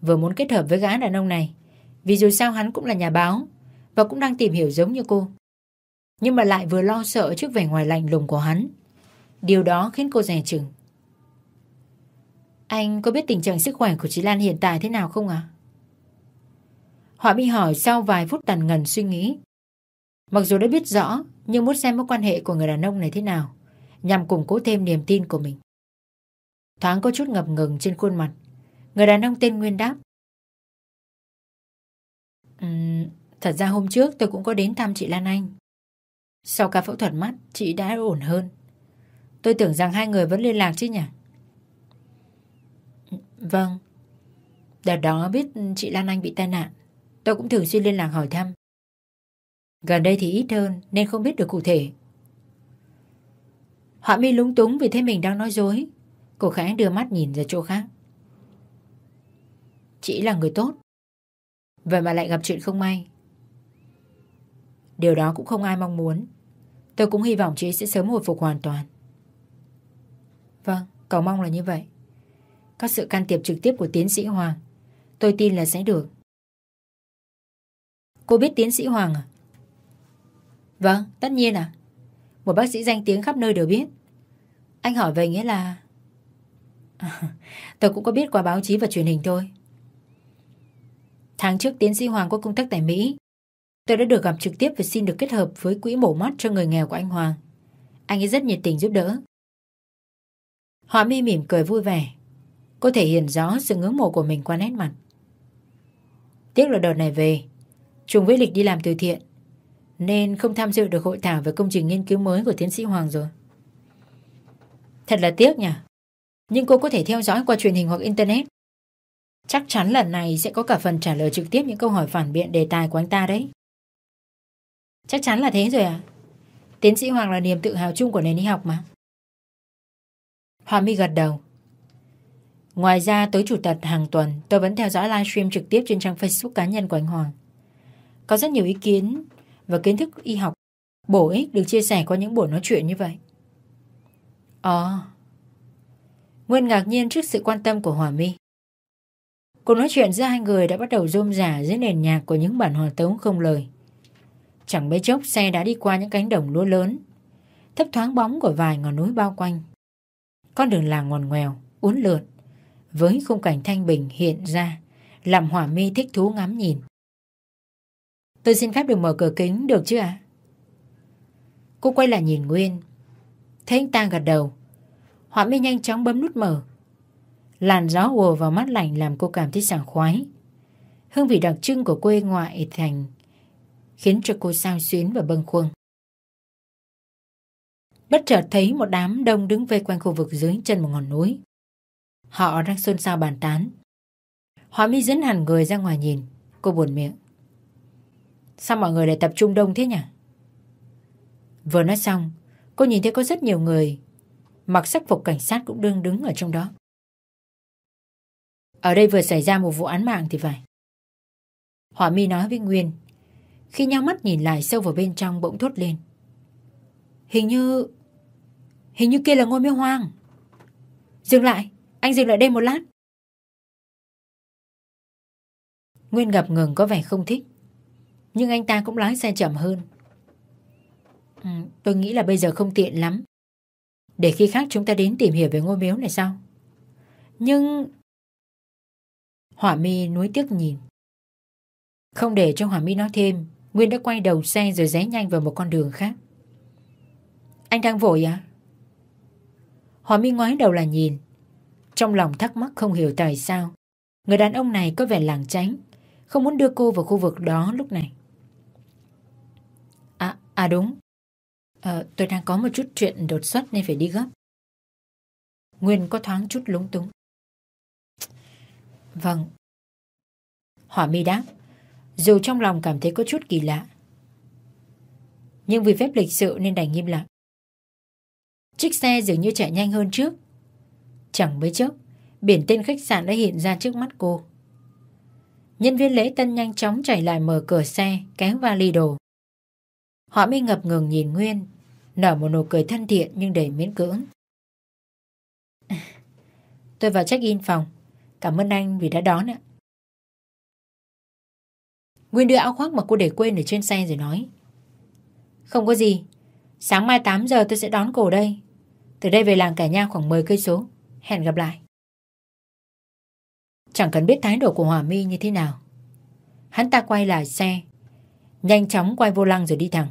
Vừa muốn kết hợp với gã đàn ông này, vì dù sao hắn cũng là nhà báo, và cũng đang tìm hiểu giống như cô. Nhưng mà lại vừa lo sợ trước vẻ ngoài lạnh lùng của hắn. Điều đó khiến cô rè chừng. Anh có biết tình trạng sức khỏe của chị Lan hiện tại thế nào không ạ? À? Họ bị hỏi sau vài phút tàn ngần suy nghĩ. Mặc dù đã biết rõ, nhưng muốn xem mối quan hệ của người đàn ông này thế nào, nhằm củng cố thêm niềm tin của mình. Thoáng có chút ngập ngừng trên khuôn mặt. Người đàn ông tên Nguyên đáp. Uhm, Thật ra hôm trước tôi cũng có đến thăm chị Lan Anh. Sau ca phẫu thuật mắt, chị đã ổn hơn. Tôi tưởng rằng hai người vẫn liên lạc chứ nhỉ? Vâng. Đợt đó biết chị Lan Anh bị tai nạn, tôi cũng thường xuyên liên lạc hỏi thăm. Gần đây thì ít hơn nên không biết được cụ thể. Họa mi lúng túng vì thấy mình đang nói dối. Cô khẽ đưa mắt nhìn ra chỗ khác. Chị là người tốt. Vậy mà lại gặp chuyện không may. Điều đó cũng không ai mong muốn. Tôi cũng hy vọng chị sẽ sớm hồi phục hoàn toàn. Vâng, cầu mong là như vậy. Có sự can thiệp trực tiếp của tiến sĩ Hoàng. Tôi tin là sẽ được. Cô biết tiến sĩ Hoàng à? Vâng, tất nhiên à. Một bác sĩ danh tiếng khắp nơi đều biết. Anh hỏi về nghĩa là... À, tôi cũng có biết qua báo chí và truyền hình thôi. Tháng trước tiến sĩ Hoàng có công tác tại Mỹ. Tôi đã được gặp trực tiếp và xin được kết hợp với quỹ mổ mắt cho người nghèo của anh Hoàng. Anh ấy rất nhiệt tình giúp đỡ. Họa mi mỉm cười vui vẻ. Cô thể hiện rõ sự ngưỡng mộ của mình qua nét mặt. Tiếc là đợt này về, trùng với lịch đi làm từ thiện, nên không tham dự được hội thảo về công trình nghiên cứu mới của tiến sĩ Hoàng rồi. Thật là tiếc nhỉ. Nhưng cô có thể theo dõi qua truyền hình hoặc Internet. Chắc chắn lần này sẽ có cả phần trả lời trực tiếp những câu hỏi phản biện đề tài của anh ta đấy. Chắc chắn là thế rồi à? Tiến sĩ Hoàng là niềm tự hào chung của nền y học mà. Hoa My gật đầu. Ngoài ra tối chủ tật hàng tuần tôi vẫn theo dõi livestream trực tiếp trên trang Facebook cá nhân của anh Hoàng. Có rất nhiều ý kiến và kiến thức y học bổ ích được chia sẻ qua những buổi nói chuyện như vậy. Ồ. Nguyên ngạc nhiên trước sự quan tâm của Hòa My. Cuộc nói chuyện giữa hai người đã bắt đầu rôm rả dưới nền nhạc của những bản hòa tấu không lời. Chẳng mấy chốc xe đã đi qua những cánh đồng lúa lớn, thấp thoáng bóng của vài ngọn núi bao quanh. Con đường làng ngoằn ngoèo, uốn lượn, với khung cảnh thanh bình hiện ra, làm hỏa mi thích thú ngắm nhìn. Tôi xin phép được mở cửa kính, được chứ ạ? Cô quay lại nhìn Nguyên. Thấy anh ta gật đầu. Họa mi nhanh chóng bấm nút mở. Làn gió ùa vào mắt lạnh làm cô cảm thấy sảng khoái. Hương vị đặc trưng của quê ngoại thành khiến cho cô sao xuyến và bâng khuâng. Bất chợt thấy một đám đông đứng vây quanh khu vực dưới chân một ngọn núi. Họ đang xôn xao bàn tán. Họa mi dẫn hẳn người ra ngoài nhìn. Cô buồn miệng. Sao mọi người lại tập trung đông thế nhỉ? Vừa nói xong, cô nhìn thấy có rất nhiều người mặc sắc phục cảnh sát cũng đương đứng ở trong đó. Ở đây vừa xảy ra một vụ án mạng thì phải. Hỏa mi nói với Nguyên. Khi nhau mắt nhìn lại sâu vào bên trong bỗng thốt lên. Hình như... Hình như kia là ngôi miêu hoang. Dừng lại. Anh dừng lại đây một lát. Nguyên ngập ngừng có vẻ không thích. Nhưng anh ta cũng lái xe chậm hơn. Ừ, tôi nghĩ là bây giờ không tiện lắm. Để khi khác chúng ta đến tìm hiểu về ngôi miếu này sao? Nhưng... Hỏa mi nuối tiếc nhìn. Không để cho Hỏa mi nói thêm, Nguyên đã quay đầu xe rồi rẽ nhanh vào một con đường khác. Anh đang vội à? Hỏa mi ngoái đầu là nhìn. Trong lòng thắc mắc không hiểu tại sao. Người đàn ông này có vẻ làng tránh, không muốn đưa cô vào khu vực đó lúc này. À, đúng. À, tôi đang có một chút chuyện đột xuất nên phải đi gấp. Nguyên có thoáng chút lúng túng. Vâng. Hỏa mi đáp, dù trong lòng cảm thấy có chút kỳ lạ. Nhưng vì phép lịch sự nên đành im lặng. Chiếc xe dường như chạy nhanh hơn trước. Chẳng mấy chốc, biển tên khách sạn đã hiện ra trước mắt cô. Nhân viên lễ tân nhanh chóng chạy lại mở cửa xe, kéo vali đồ. Họa mới ngập ngừng nhìn Nguyên, nở một nụ cười thân thiện nhưng đầy miễn cưỡng. Tôi vào check-in phòng. Cảm ơn anh vì đã đón ạ. Nguyên đưa áo khoác mà cô để quên ở trên xe rồi nói. Không có gì. Sáng mai 8 giờ tôi sẽ đón cô đây. Từ đây về làng cả nha khoảng 10 cây số. Hẹn gặp lại. Chẳng cần biết thái độ của Hòa My như thế nào. Hắn ta quay lại xe. Nhanh chóng quay vô lăng rồi đi thẳng.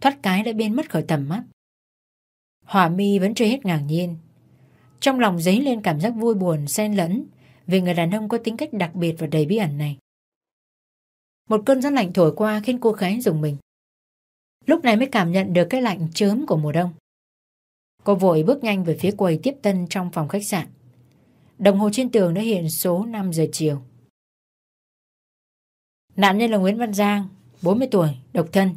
Thoát cái đã biến mất khỏi tầm mắt. Hòa My vẫn chưa hết ngạc nhiên. Trong lòng dấy lên cảm giác vui buồn xen lẫn về người đàn ông có tính cách đặc biệt và đầy bí ẩn này. Một cơn gió lạnh thổi qua khiến cô khẽ dùng mình. Lúc này mới cảm nhận được cái lạnh chớm của mùa đông. Cô vội bước nhanh về phía quầy tiếp tân trong phòng khách sạn. Đồng hồ trên tường đã hiện số 5 giờ chiều. Nạn nhân là Nguyễn Văn Giang, 40 tuổi, độc thân.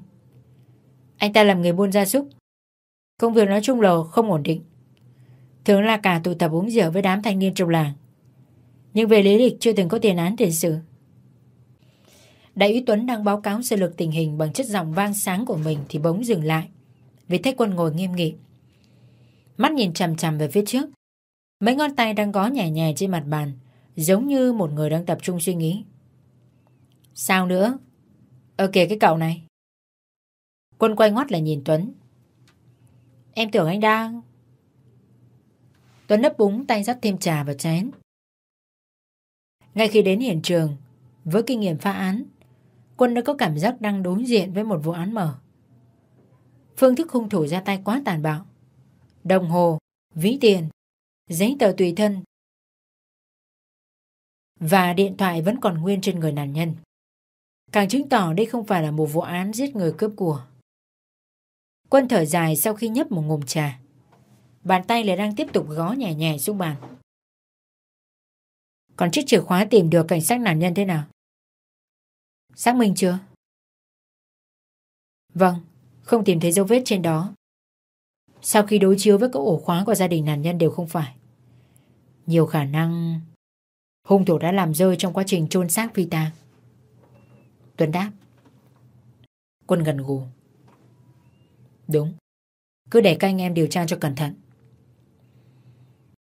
Anh ta làm người buôn gia súc. Công việc nói chung là không ổn định. Thường là cả tụ tập uống rượu với đám thanh niên trong làng. Nhưng về lý lịch chưa từng có tiền án tiền sự. Đại úy Tuấn đang báo cáo sơ lược tình hình bằng chất giọng vang sáng của mình thì bỗng dừng lại. Vì thấy quân ngồi nghiêm nghị. Mắt nhìn chằm chằm về phía trước. Mấy ngón tay đang gó nhẹ nhẹ trên mặt bàn, giống như một người đang tập trung suy nghĩ. Sao nữa? Ờ, ok kìa cái cậu này. Quân quay ngoắt lại nhìn Tuấn. Em tưởng anh đang... Tuấn nấp búng tay dắt thêm trà vào chén. Ngay khi đến hiện trường, với kinh nghiệm phá án, Quân đã có cảm giác đang đối diện với một vụ án mở. Phương thức hung thủ ra tay quá tàn bạo. Đồng hồ, ví tiền, giấy tờ tùy thân và điện thoại vẫn còn nguyên trên người nạn nhân. Càng chứng tỏ đây không phải là một vụ án giết người cướp của. Quân thở dài sau khi nhấp một ngụm trà. Bàn tay lại đang tiếp tục gõ nhẹ nhẹ xuống bàn. Còn chiếc chìa khóa tìm được cảnh sát nạn nhân thế nào? Xác minh chưa? Vâng, không tìm thấy dấu vết trên đó. Sau khi đối chiếu với các ổ khóa của gia đình nạn nhân đều không phải. Nhiều khả năng hung thủ đã làm rơi trong quá trình chôn xác phi tang. Tuấn đáp. Quân gần gù. Đúng. Cứ để các anh em điều tra cho cẩn thận.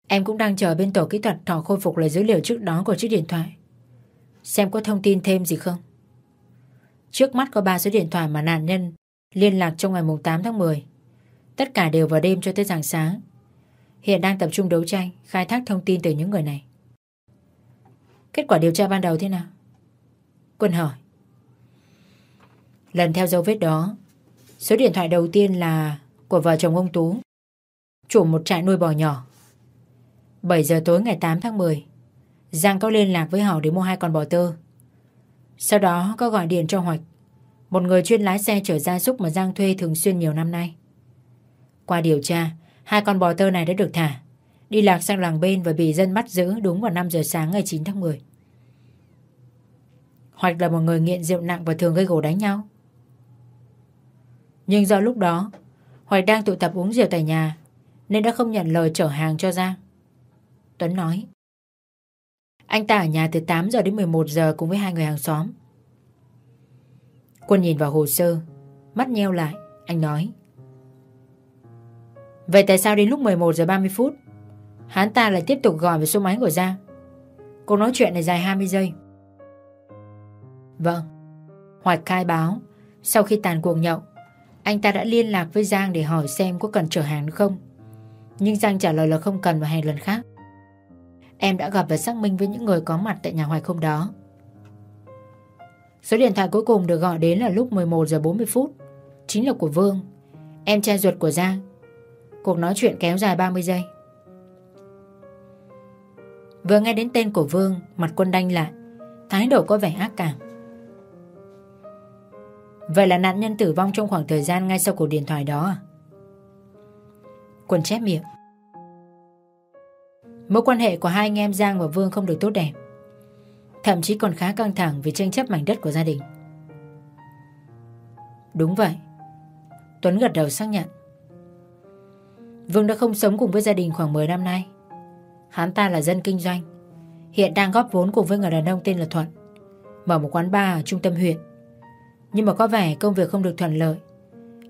Em cũng đang chờ bên tổ kỹ thuật thỏ khôi phục lại dữ liệu trước đó của chiếc điện thoại. Xem có thông tin thêm gì không. Trước mắt có 3 số điện thoại mà nạn nhân liên lạc trong ngày 8 tháng 10. Tất cả đều vào đêm cho tới rạng sáng. Hiện đang tập trung đấu tranh, khai thác thông tin từ những người này. Kết quả điều tra ban đầu thế nào? Quân hỏi. Lần theo dấu vết đó, số điện thoại đầu tiên là của vợ chồng ông Tú, chủ một trại nuôi bò nhỏ. 7 giờ tối ngày 8 tháng 10, Giang có liên lạc với họ để mua hai con bò tơ. Sau đó có gọi điện cho Hoạch, một người chuyên lái xe chở gia súc mà Giang thuê thường xuyên nhiều năm nay. Qua điều tra, hai con bò tơ này đã được thả, đi lạc sang làng bên và bị dân bắt giữ đúng vào 5 giờ sáng ngày 9 tháng 10. Hoạch là một người nghiện rượu nặng và thường gây gổ đánh nhau. Nhưng do lúc đó, Hoài đang tụ tập uống rượu tại nhà, Nên đã không nhận lời chở hàng cho Giang. Tuấn nói, Anh ta ở nhà từ 8 giờ đến 11 giờ cùng với hai người hàng xóm. Quân nhìn vào hồ sơ, Mắt nheo lại, Anh nói, Vậy tại sao đến lúc 11 giờ 30 phút, Hắn ta lại tiếp tục gọi về số máy của Giang? Cuộc nói chuyện này dài 20 giây. Vâng Hoạch khai báo, Sau khi tàn cuộc nhậu anh ta đã liên lạc với Giang để hỏi xem có cần chở hàng không. Nhưng Giang trả lời là không cần và hẹn lần khác. Em đã gặp và xác minh với những người có mặt tại nhà hoài hôm đó. Số điện thoại cuối cùng được gọi đến là lúc 11 giờ 40 phút. Chính là của Vương. Em trai ruột của Giang. Cuộc nói chuyện kéo dài 30 giây. Vừa nghe đến tên của Vương, Mặt quân đanh lại. Thái độ có vẻ ác cảm. Vậy là nạn nhân tử vong trong khoảng thời gian ngay sau cuộc điện thoại đó à? Quân chép miệng. Mối quan hệ của hai anh em Giang và Vương không được tốt đẹp. Thậm chí còn khá căng thẳng vì tranh chấp mảnh đất của gia đình. Đúng vậy. Tuấn gật đầu xác nhận. Vương đã không sống cùng với gia đình khoảng 10 năm nay. Hắn ta là dân kinh doanh. Hiện đang góp vốn cùng với người đàn ông tên là Thuận. Mở một quán bar ở trung tâm huyện. Nhưng mà có vẻ công việc không được thuận lợi,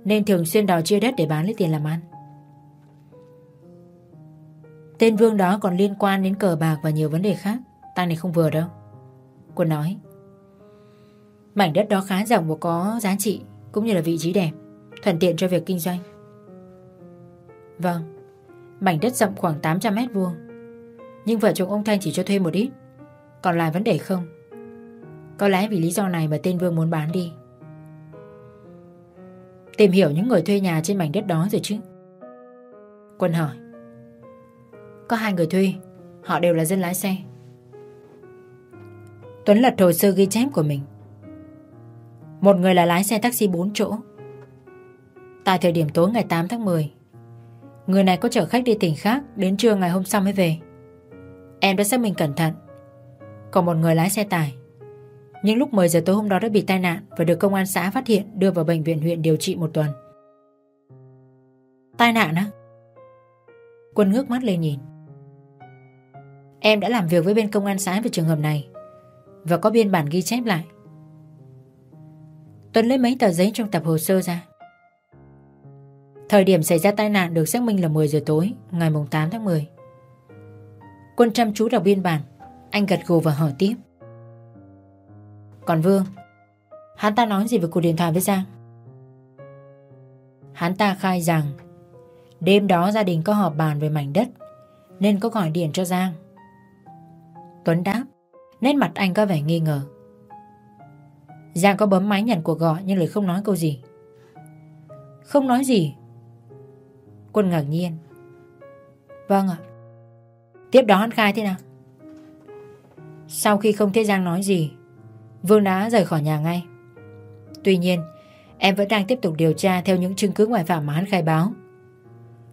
Nên thường xuyên đòi chia đất để bán lấy tiền làm ăn. Tên Vương đó còn liên quan đến cờ bạc và nhiều vấn đề khác tăng này không vừa đâu. Quân nói, Mảnh đất đó khá rộng và có giá trị, Cũng như là vị trí đẹp, Thuận tiện cho việc kinh doanh. Vâng Mảnh đất rộng khoảng 800 mét vuông, Nhưng vợ chồng ông Thanh chỉ cho thuê một ít, Còn lại vấn đề không? Có lẽ vì lý do này mà tên Vương muốn bán đi. Tìm hiểu những người thuê nhà trên mảnh đất đó rồi chứ? Quân hỏi. Có hai người thuê, Họ đều là dân lái xe. Tuấn lật hồ sơ ghi chép của mình. Một người là lái xe taxi 4 chỗ. Tại thời điểm tối ngày 8 tháng 10 Người này có chở khách đi tỉnh khác Đến trưa ngày hôm sau mới về. Em đã xác minh cẩn thận. Còn một người lái xe tải. Nhưng lúc 10 giờ tối hôm đó đã bị tai nạn Và được công an xã phát hiện, đưa vào bệnh viện huyện điều trị một tuần. Tai nạn á? Quân ngước mắt lên nhìn. Em đã làm việc với bên công an xã về trường hợp này Và có biên bản ghi chép lại. Tuấn lấy mấy tờ giấy trong tập hồ sơ ra. Thời điểm xảy ra tai nạn được xác minh là 10 giờ tối, Ngày 8 tháng 10 Quân chăm chú đọc biên bản, Anh gật gù và hỏi tiếp. Còn Vương? Hắn ta nói gì về cuộc điện thoại với Giang? Hắn ta khai rằng, Đêm đó gia đình có họp bàn về mảnh đất, Nên có gọi điện cho Giang. Tuấn đáp, Nét mặt anh có vẻ nghi ngờ. Giang có bấm máy nhận cuộc gọi Nhưng lại không nói câu gì. Không nói gì? Quân ngạc nhiên. Vâng ạ. Tiếp đó hắn khai thế nào? Sau khi không thấy Giang nói gì Vương đã rời khỏi nhà ngay. Tuy nhiên, Em vẫn đang tiếp tục điều tra Theo những chứng cứ ngoại phạm mà hắn khai báo.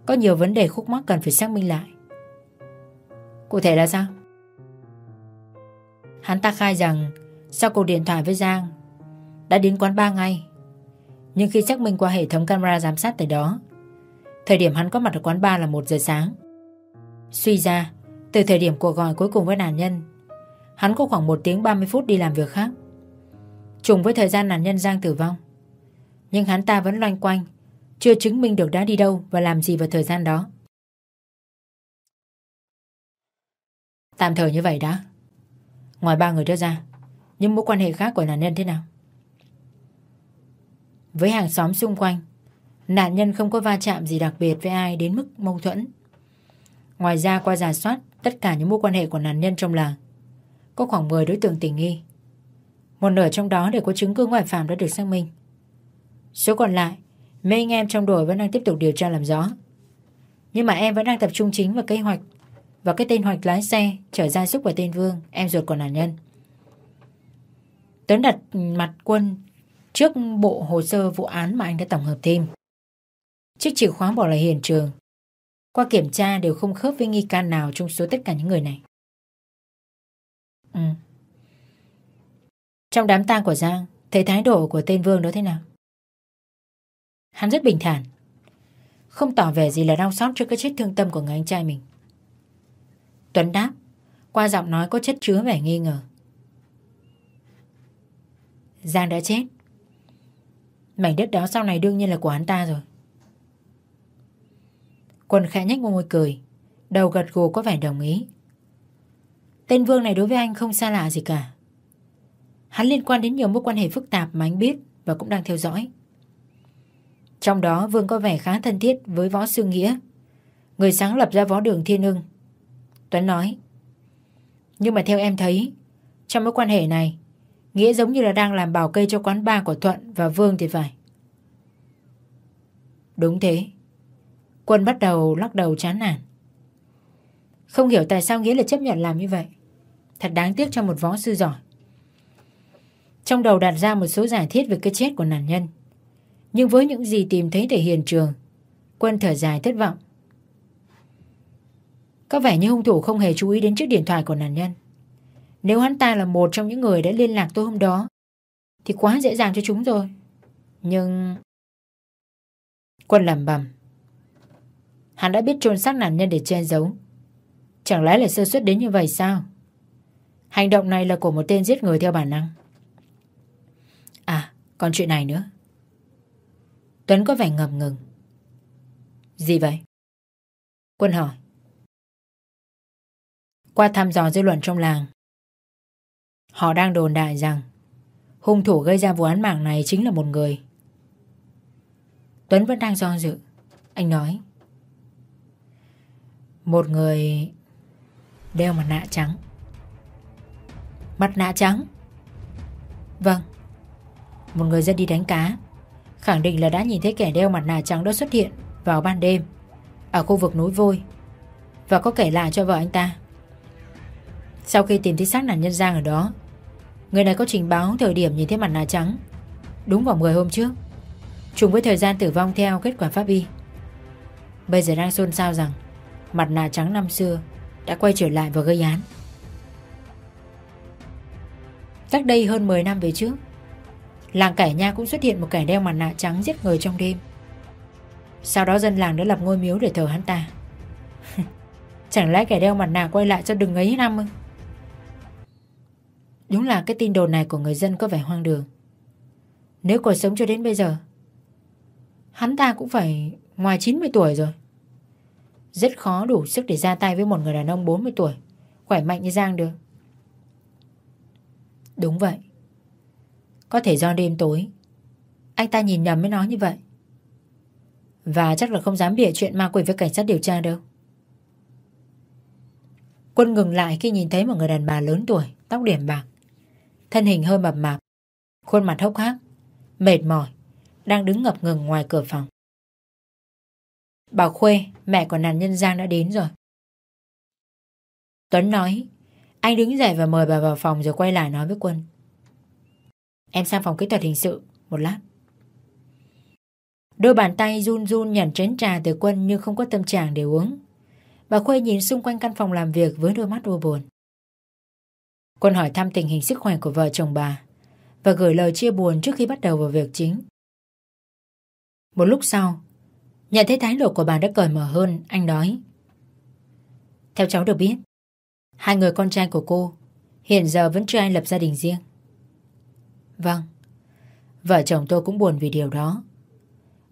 Có nhiều vấn đề khúc mắc cần phải xác minh lại. Cụ thể là sao? Hắn ta khai rằng, Sau cuộc điện thoại với Giang, Đã đến quán ba ngay. Nhưng khi xác minh qua hệ thống camera giám sát tại đó, Thời điểm hắn có mặt ở quán ba là 1 giờ sáng. Suy ra, Từ thời điểm cuộc gọi cuối cùng với nạn nhân, Hắn có khoảng 1 tiếng 30 phút đi làm việc khác. Trùng với thời gian nạn nhân Giang tử vong Nhưng hắn ta vẫn loanh quanh Chưa chứng minh được đã đi đâu Và làm gì vào thời gian đó Tạm thời như vậy đã Ngoài ba người đó ra Những mối quan hệ khác của nạn nhân thế nào Với hàng xóm xung quanh Nạn nhân không có va chạm gì đặc biệt với ai đến mức mâu thuẫn. Ngoài ra qua giả soát tất cả những mối quan hệ của nạn nhân trong làng, có khoảng 10 đối tượng tình nghi. Một nửa trong đó để có chứng cứ ngoại phạm đã được xác minh. Số còn lại, mấy anh em trong đội vẫn đang tiếp tục điều tra làm rõ. Nhưng mà em vẫn đang tập trung chính vào kế hoạch và cái tên hoạch lái xe chở gia súc và tên Vương, em ruột của nạn nhân. Tuấn đặt mặt quân trước bộ hồ sơ vụ án mà anh đã tổng hợp thêm. Chiếc chìa khóa bỏ lại hiện trường. Qua kiểm tra đều không khớp với nghi can nào trong số tất cả những người này. Ừ. Trong đám tang của Giang, thấy thái độ của tên Vương đó thế nào? Hắn rất bình thản. Không tỏ vẻ gì là đau xót trước cái chết thương tâm của người anh trai mình. Tuấn đáp, qua giọng nói có chất chứa vẻ nghi ngờ. Giang đã chết. Mảnh đất đó sau này đương nhiên là của hắn ta rồi. Quân khẽ nhếch môi cười Đầu gật gù có vẻ đồng ý Tên Vương này đối với anh không xa lạ gì cả Hắn liên quan đến nhiều mối quan hệ phức tạp mà anh biết Và cũng đang theo dõi Trong đó, Vương có vẻ khá thân thiết với Võ Sư Nghĩa Người sáng lập ra Võ Đường Thiên Hưng Tuấn nói, Nhưng mà theo em thấy, Trong mối quan hệ này, Nghĩa giống như là đang làm bảo kê cho quán bar của Thuận và Vương thì phải Đúng thế Quân bắt đầu lắc đầu chán nản. Không hiểu tại sao Nghĩa lại chấp nhận làm như vậy. Thật đáng tiếc cho một võ sư giỏi. Trong đầu đặt ra một số giải thiết về cái chết của nạn nhân. Nhưng với những gì tìm thấy tại hiện trường, Quân thở dài thất vọng. Có vẻ như hung thủ không hề chú ý đến chiếc điện thoại của nạn nhân. Nếu hắn ta là một trong những người đã liên lạc tôi hôm đó, thì quá dễ dàng cho chúng rồi. Nhưng... Quân lẩm bẩm Hắn đã biết chôn xác nạn nhân để che giấu Chẳng lẽ là sơ suất đến như vậy sao Hành động này là của một tên giết người theo bản năng còn chuyện này nữa? Tuấn có vẻ ngập ngừng. Gì vậy? Quân hỏi. Qua thăm dò dư luận trong làng, Họ đang đồn đại rằng Hung thủ gây ra vụ án mạng này chính là một người. Tuấn vẫn đang do dự. Anh nói, một người đeo mặt nạ trắng. Mặt nạ trắng? Vâng. Một người dân đi đánh cá. Khẳng định là đã nhìn thấy kẻ đeo mặt nạ trắng đó xuất hiện Vào ban đêm Ở khu vực núi vôi. Và có kể lại cho vợ anh ta. Sau khi tìm thấy xác nạn nhân Giang ở đó Người này có trình báo thời điểm nhìn thấy mặt nạ trắng Đúng vào 10 hôm trước. Trùng với thời gian tử vong theo kết quả pháp y. Bây giờ đang xôn xao rằng Mặt nạ trắng năm xưa đã quay trở lại và gây án. Cách đây hơn 10 năm về trước, làng Cải Nha cũng xuất hiện một kẻ đeo mặt nạ trắng giết người trong đêm. Sau đó dân làng đã lập ngôi miếu để thờ hắn ta. Chẳng lẽ kẻ đeo mặt nạ quay lại cho đừng ấy năm ư? Đúng là cái tin đồn này của người dân có vẻ hoang đường. Nếu còn sống cho đến bây giờ, hắn ta cũng phải ngoài 90 tuổi rồi. Rất khó đủ sức để ra tay với một người đàn ông 40 tuổi, khỏe mạnh như Giang được. Đúng vậy. Có thể do đêm tối, anh ta nhìn nhầm mới nói như vậy. Và chắc là không dám bịa chuyện ma quỷ với cảnh sát điều tra đâu. Quân ngừng lại khi nhìn thấy một người đàn bà lớn tuổi, tóc điểm bạc. Thân hình hơi mập mạp, khuôn mặt hốc hác, mệt mỏi, đang đứng ngập ngừng ngoài cửa phòng. Bà Khuê, mẹ của nạn nhân Giang đã đến rồi. Tuấn nói, anh đứng dậy và mời bà vào phòng rồi quay lại nói với Quân. Em sang phòng kỹ thuật hình sự, một lát. Đôi bàn tay run run nhận chén trà từ Quân nhưng không có tâm trạng để uống. Bà Khuê nhìn xung quanh căn phòng làm việc với đôi mắt u buồn. Quân hỏi thăm tình hình sức khỏe của vợ chồng bà và gửi lời chia buồn trước khi bắt đầu vào việc chính. Một lúc sau, nhận thấy thái độ của bà đã cởi mở hơn, anh nói. Theo cháu được biết, hai người con trai của cô hiện giờ vẫn chưa ai lập gia đình riêng. Vâng, vợ chồng tôi cũng buồn vì điều đó.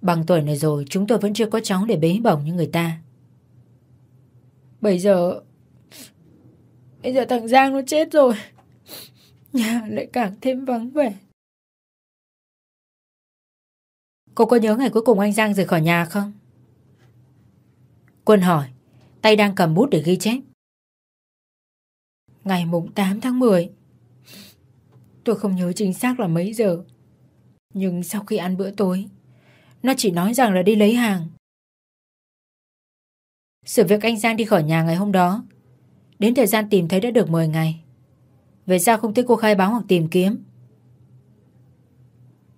Bằng tuổi này rồi chúng tôi vẫn chưa có cháu để bế bổng như người ta. Bây giờ Bây giờ thằng Giang nó chết rồi Nhà lại càng thêm vắng vẻ Cô có nhớ ngày cuối cùng anh Giang rời khỏi nhà không? Quân hỏi Tay đang cầm bút để ghi chép Ngày mùng 8 tháng 10 Tôi không nhớ chính xác là mấy giờ. Nhưng sau khi ăn bữa tối, Nó chỉ nói rằng là đi lấy hàng. Sự việc anh Giang đi khỏi nhà ngày hôm đó, Đến thời gian tìm thấy đã được 10 ngày. Vậy sao không thấy cô khai báo hoặc tìm kiếm.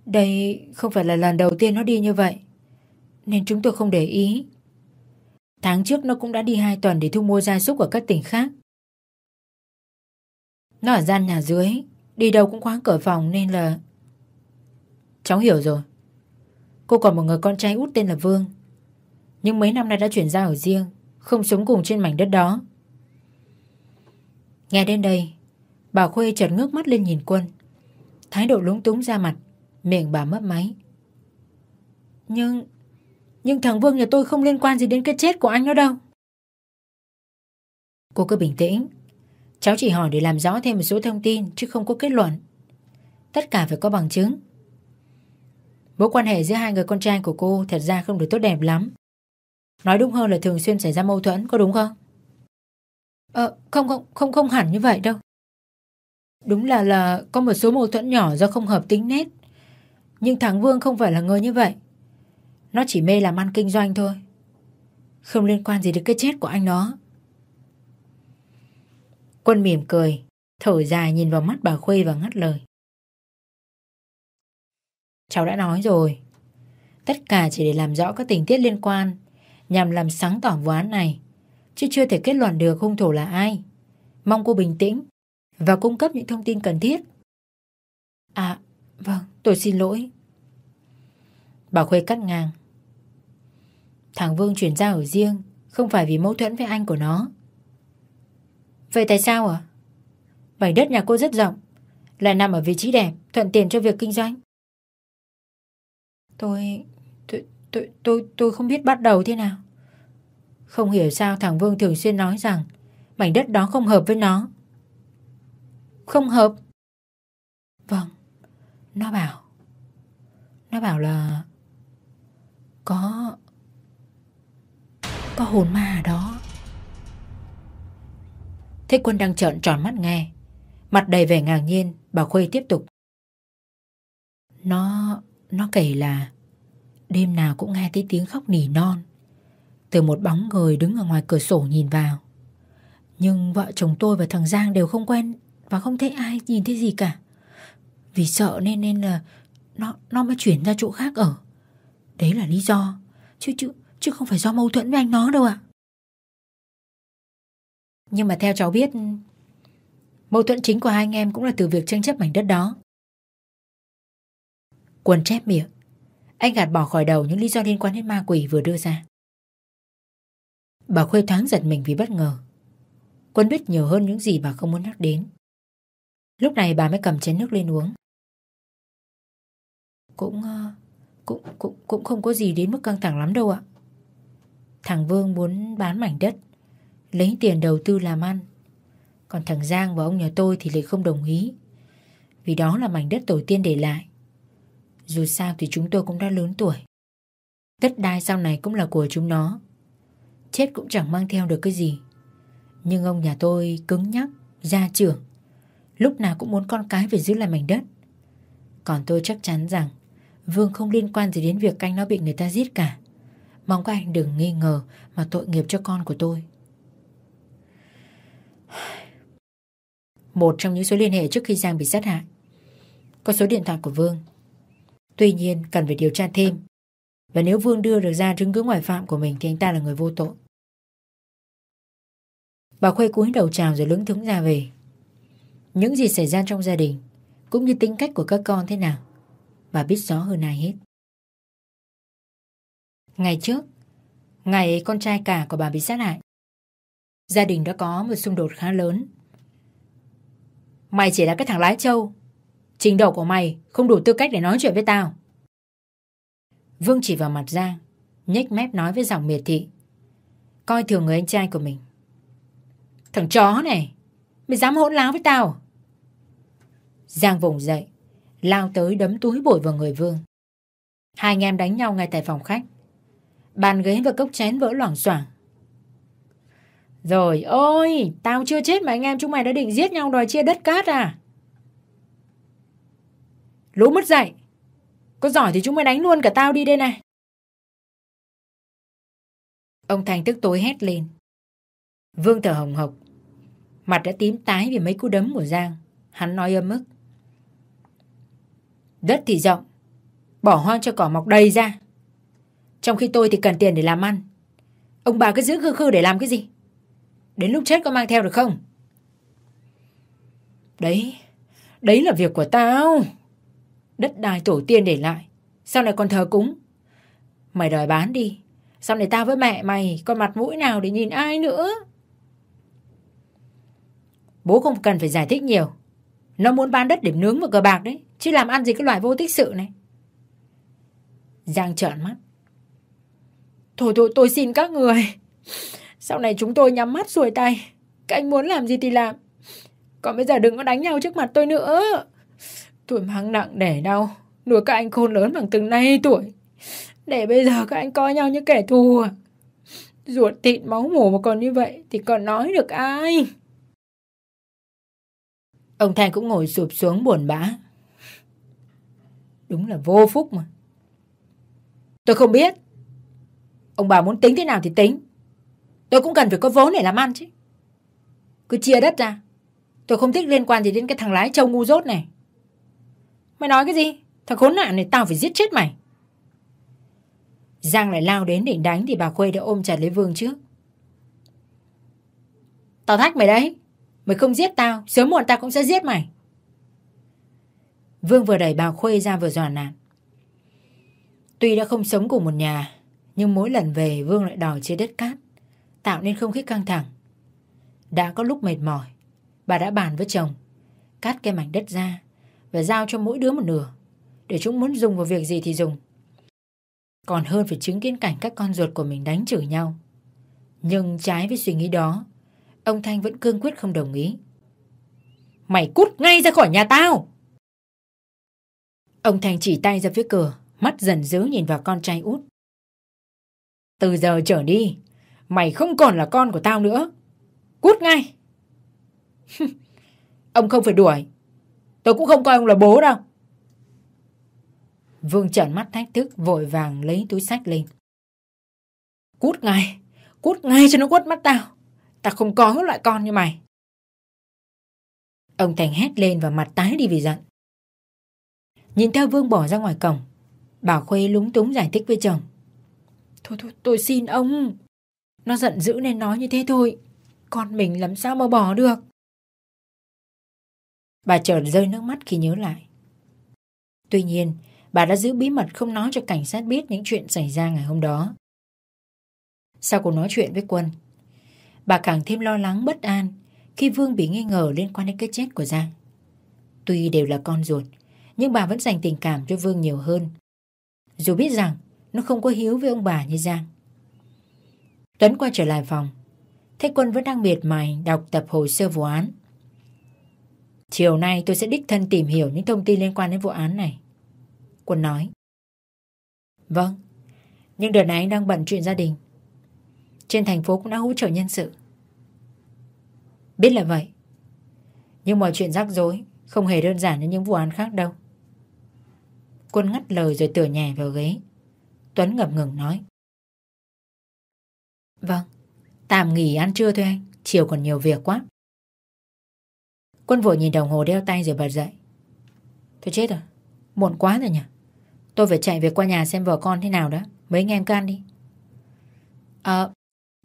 Đây không phải là lần đầu tiên nó đi như vậy, Nên chúng tôi không để ý. Tháng trước nó cũng đã đi 2 tuần để thu mua gia súc ở các tỉnh khác. Nó ở gian nhà dưới. Đi đâu cũng khóa cửa phòng nên là Cháu hiểu rồi Cô còn một người con trai út tên là Vương Nhưng mấy năm nay đã chuyển ra ở riêng không sống cùng trên mảnh đất đó. Nghe đến đây, bà Khuê chợt ngước mắt lên nhìn quân. Thái độ lúng túng ra mặt, miệng bà mất máy. Nhưng, nhưng thằng Vương nhà tôi không liên quan gì đến cái chết của anh nó đâu. Cô cứ bình tĩnh. Cháu chỉ hỏi để làm rõ thêm một số thông tin chứ không có kết luận. Tất cả phải có bằng chứng. Mối quan hệ giữa hai người con trai của cô thật ra không được tốt đẹp lắm. Nói đúng hơn là thường xuyên xảy ra mâu thuẫn, có đúng không? Ờ, không không không không hẳn như vậy đâu. Đúng là là có một số mâu thuẫn nhỏ do không hợp tính nét. Nhưng thằng Vương không phải là người như vậy. Nó chỉ mê làm ăn kinh doanh thôi. Không liên quan gì đến cái chết của anh nó. Quân mỉm cười, thở dài nhìn vào mắt bà Khuê và ngắt lời. Cháu đã nói rồi. Tất cả chỉ để làm rõ các tình tiết liên quan nhằm làm sáng tỏ vụ án này, chứ chưa thể kết luận được hung thủ là ai. Mong cô bình tĩnh và cung cấp những thông tin cần thiết. À, vâng, tôi xin lỗi. Bà Khuê cắt ngang. Thằng Vương chuyển ra ở riêng, không phải vì mâu thuẫn với anh của nó. Vậy tại sao ạ? À? Mảnh đất nhà cô rất rộng, lại nằm ở vị trí đẹp, thuận tiện cho việc kinh doanh. Tôi Tôi, tôi, tôi không biết bắt đầu thế nào. Không hiểu sao thằng Vương thường xuyên nói rằng mảnh đất đó không hợp với nó. Không hợp? Vâng, nó bảo. Nó bảo là có có hồn ma ở đó. Thế quân đang trợn tròn mắt nghe, mặt đầy vẻ ngạc nhiên, bà Khuê tiếp tục. Nó, nó kể là Đêm nào cũng nghe thấy tiếng khóc nỉ non. Từ một bóng người đứng ở ngoài cửa sổ nhìn vào. Nhưng vợ chồng tôi và thằng Giang đều không quen Và không thấy ai nhìn thấy gì cả. Vì sợ nên nên là Nó nó mới chuyển ra chỗ khác ở. Đấy là lý do. Chứ chứ chứ không phải do mâu thuẫn với anh nó đâu ạ. Nhưng mà theo cháu biết, Mâu thuẫn chính của hai anh em cũng là từ việc tranh chấp mảnh đất đó. Quân chép miệng, Anh gạt bỏ khỏi đầu những lý do liên quan đến ma quỷ vừa đưa ra. Bà Khuê thoáng giật mình vì bất ngờ. Quân biết nhiều hơn những gì bà không muốn nhắc đến. Lúc này bà mới cầm chén nước lên uống. Cũng ờ, cũng cũng cũng không có gì đến mức căng thẳng lắm đâu ạ. Thằng Vương muốn bán mảnh đất. Lấy tiền đầu tư làm ăn. Còn thằng Giang và ông nhà tôi thì lại không đồng ý. Vì đó là mảnh đất tổ tiên để lại. Dù sao thì chúng tôi cũng đã lớn tuổi. Đất đai sau này cũng là của chúng nó. Chết cũng chẳng mang theo được cái gì. Nhưng ông nhà tôi cứng nhắc, Gia trưởng. Lúc nào cũng muốn con cái về giữ lại mảnh đất. Còn tôi chắc chắn rằng, Vương không liên quan gì đến việc canh nó bị người ta giết cả. Mong các anh đừng nghi ngờ Mà tội nghiệp cho con của tôi. Một trong những số liên hệ trước khi Giang bị sát hại. Có số điện thoại của Vương. Tuy nhiên, cần phải điều tra thêm. Và nếu Vương đưa được ra chứng cứ ngoại phạm của mình Thì anh ta là người vô tội. Bà Khuê cúi đầu chào rồi lững thững ra về. Những gì xảy ra trong gia đình, Cũng như tính cách của các con thế nào, Bà biết rõ hơn ai hết. Ngày trước, Ngày con trai cả của bà bị sát hại Gia đình đã có một xung đột khá lớn. Mày chỉ là cái thằng lái trâu. Trình độ của mày không đủ tư cách để nói chuyện với tao. Vương chỉ vào mặt Giang, nhếch mép nói với giọng miệt thị. Coi thường người anh trai của mình. Thằng chó này, Mày dám hỗn láo với tao? Giang vùng dậy, Lao tới đấm túi bụi vào người Vương. Hai anh em đánh nhau ngay tại phòng khách. Bàn ghế và cốc chén vỡ loảng xoảng. Rồi ôi Tao chưa chết mà anh em chúng mày đã định giết nhau đòi chia đất cát à? Lũ mất dạy, Có giỏi thì chúng mày đánh luôn cả tao đi đây này. Ông Thành tức tối hét lên. Vương thở hồng hộc Mặt đã tím tái vì mấy cú đấm của Giang. Hắn nói âm ức. Đất thì rộng Bỏ hoang cho cỏ mọc đầy ra. Trong khi tôi thì cần tiền để làm ăn. Ông bà cứ giữ khư khư để làm cái gì? Đến lúc chết có mang theo được không? Đấy Đấy là việc của tao. Đất đai tổ tiên để lại Sau này còn thờ cúng? Mày đòi bán đi, Sau này tao với mẹ mày Còn mặt mũi nào để nhìn ai nữa? Bố không cần phải giải thích nhiều. Nó muốn bán đất để nướng vào cờ bạc đấy, Chứ làm ăn gì cái loại vô tích sự này. Giang trợn mắt. Thôi thôi, tôi xin các người. Sau này chúng tôi nhắm mắt xuôi tay. Các anh muốn làm gì thì làm. Còn bây giờ đừng có đánh nhau trước mặt tôi nữa. Tôi mang nặng đẻ đau, Nuôi các anh khôn lớn bằng từng nay tuổi. Để bây giờ các anh coi nhau như kẻ thù. À Ruột thịt máu mủ mà còn như vậy Thì còn nói được ai? Ông Thành cũng ngồi sụp xuống buồn bã. Đúng là vô phúc mà. Tôi không biết. Ông bà muốn tính thế nào thì tính. Tôi cũng cần phải có vốn để làm ăn chứ. Cứ chia đất ra. Tôi không thích liên quan gì đến cái thằng lái trâu ngu dốt này. Mày nói cái gì? Thằng khốn nạn này tao phải giết chết mày. Giang lại lao đến định đánh thì bà Khuê đã ôm chặt lấy Vương trước. Tao thách mày đấy. Mày không giết tao, sớm muộn tao cũng sẽ giết mày. Vương vừa đẩy bà Khuê ra vừa dọa nạt. Tuy đã không sống cùng một nhà, nhưng mỗi lần về Vương lại đòi chia đất cát, tạo nên không khí căng thẳng. Đã có lúc mệt mỏi, bà đã bàn với chồng, cắt cái mảnh đất ra và giao cho mỗi đứa một nửa, để chúng muốn dùng vào việc gì thì dùng. Còn hơn phải chứng kiến cảnh các con ruột của mình đánh chửi nhau. Nhưng trái với suy nghĩ đó, ông Thanh vẫn cương quyết không đồng ý. Mày cút ngay ra khỏi nhà tao! Ông Thành chỉ tay ra phía cửa, mắt dần dữ nhìn vào con trai út. Từ giờ trở đi, mày không còn là con của tao nữa. Cút ngay! ông không phải đuổi. Tôi cũng không coi ông là bố đâu. Vương trợn mắt thách thức, vội vàng lấy túi sách lên. Cút ngay! Cút ngay cho nó quất mắt tao! Ta không có loại con như mày. Ông Thành hét lên và mặt tái đi vì giận. Nhìn theo Vương bỏ ra ngoài cổng Bà Khuê lúng túng giải thích với chồng Thôi thôi, tôi xin ông nó giận dữ nên nói như thế thôi. Con mình làm sao mà bỏ được? Bà chợt rơi nước mắt khi nhớ lại. Tuy nhiên, Bà đã giữ bí mật không nói cho cảnh sát biết những chuyện xảy ra ngày hôm đó. Sau cuộc nói chuyện với Quân, Bà càng thêm lo lắng bất an Khi Vương bị nghi ngờ liên quan đến cái chết của Giang. Tuy đều là con ruột, Nhưng bà vẫn dành tình cảm cho Vương nhiều hơn. Dù biết rằng Nó không có hiếu với ông bà như Giang Tuấn quay trở lại phòng. Thế Quân vẫn đang miệt mài đọc tập hồ sơ vụ án. Chiều nay tôi sẽ đích thân tìm hiểu những thông tin liên quan đến vụ án này. Quân nói. Vâng. Nhưng đợt này anh đang bận chuyện gia đình. Trên thành phố cũng đã hỗ trợ nhân sự. Biết là vậy. Nhưng mọi chuyện rắc rối, Không hề đơn giản như những vụ án khác đâu. Quân ngắt lời rồi tựa nhẹ vào ghế. Tuấn ngập ngừng nói. Vâng Tạm nghỉ ăn trưa thôi anh Chiều còn nhiều việc quá. Quân vội nhìn đồng hồ đeo tay rồi bật dậy. Tôi chết rồi Muộn quá rồi nhỉ? Tôi phải chạy về qua nhà xem vợ con thế nào đó Mấy anh em can đi. Ờ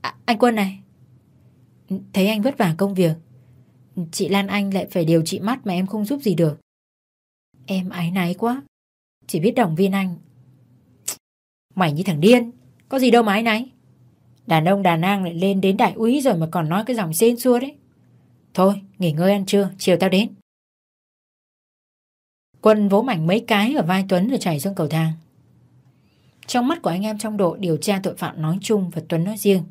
à, Anh Quân này. Thấy anh vất vả công việc Chị Lan Anh lại phải điều trị mắt mà em không giúp gì được. Em ái náy quá Chỉ biết động viên anh. Mày như thằng điên Có gì đâu mà ái náy. Đàn ông đàn an lại lên đến đại úy rồi mà còn nói cái dòng xên xua đấy Thôi nghỉ ngơi ăn trưa Chiều tao đến Quân vỗ mạnh mấy cái ở vai Tuấn rồi chạy xuống cầu thang. Trong mắt của anh em trong đội điều tra tội phạm nói chung và Tuấn nói riêng,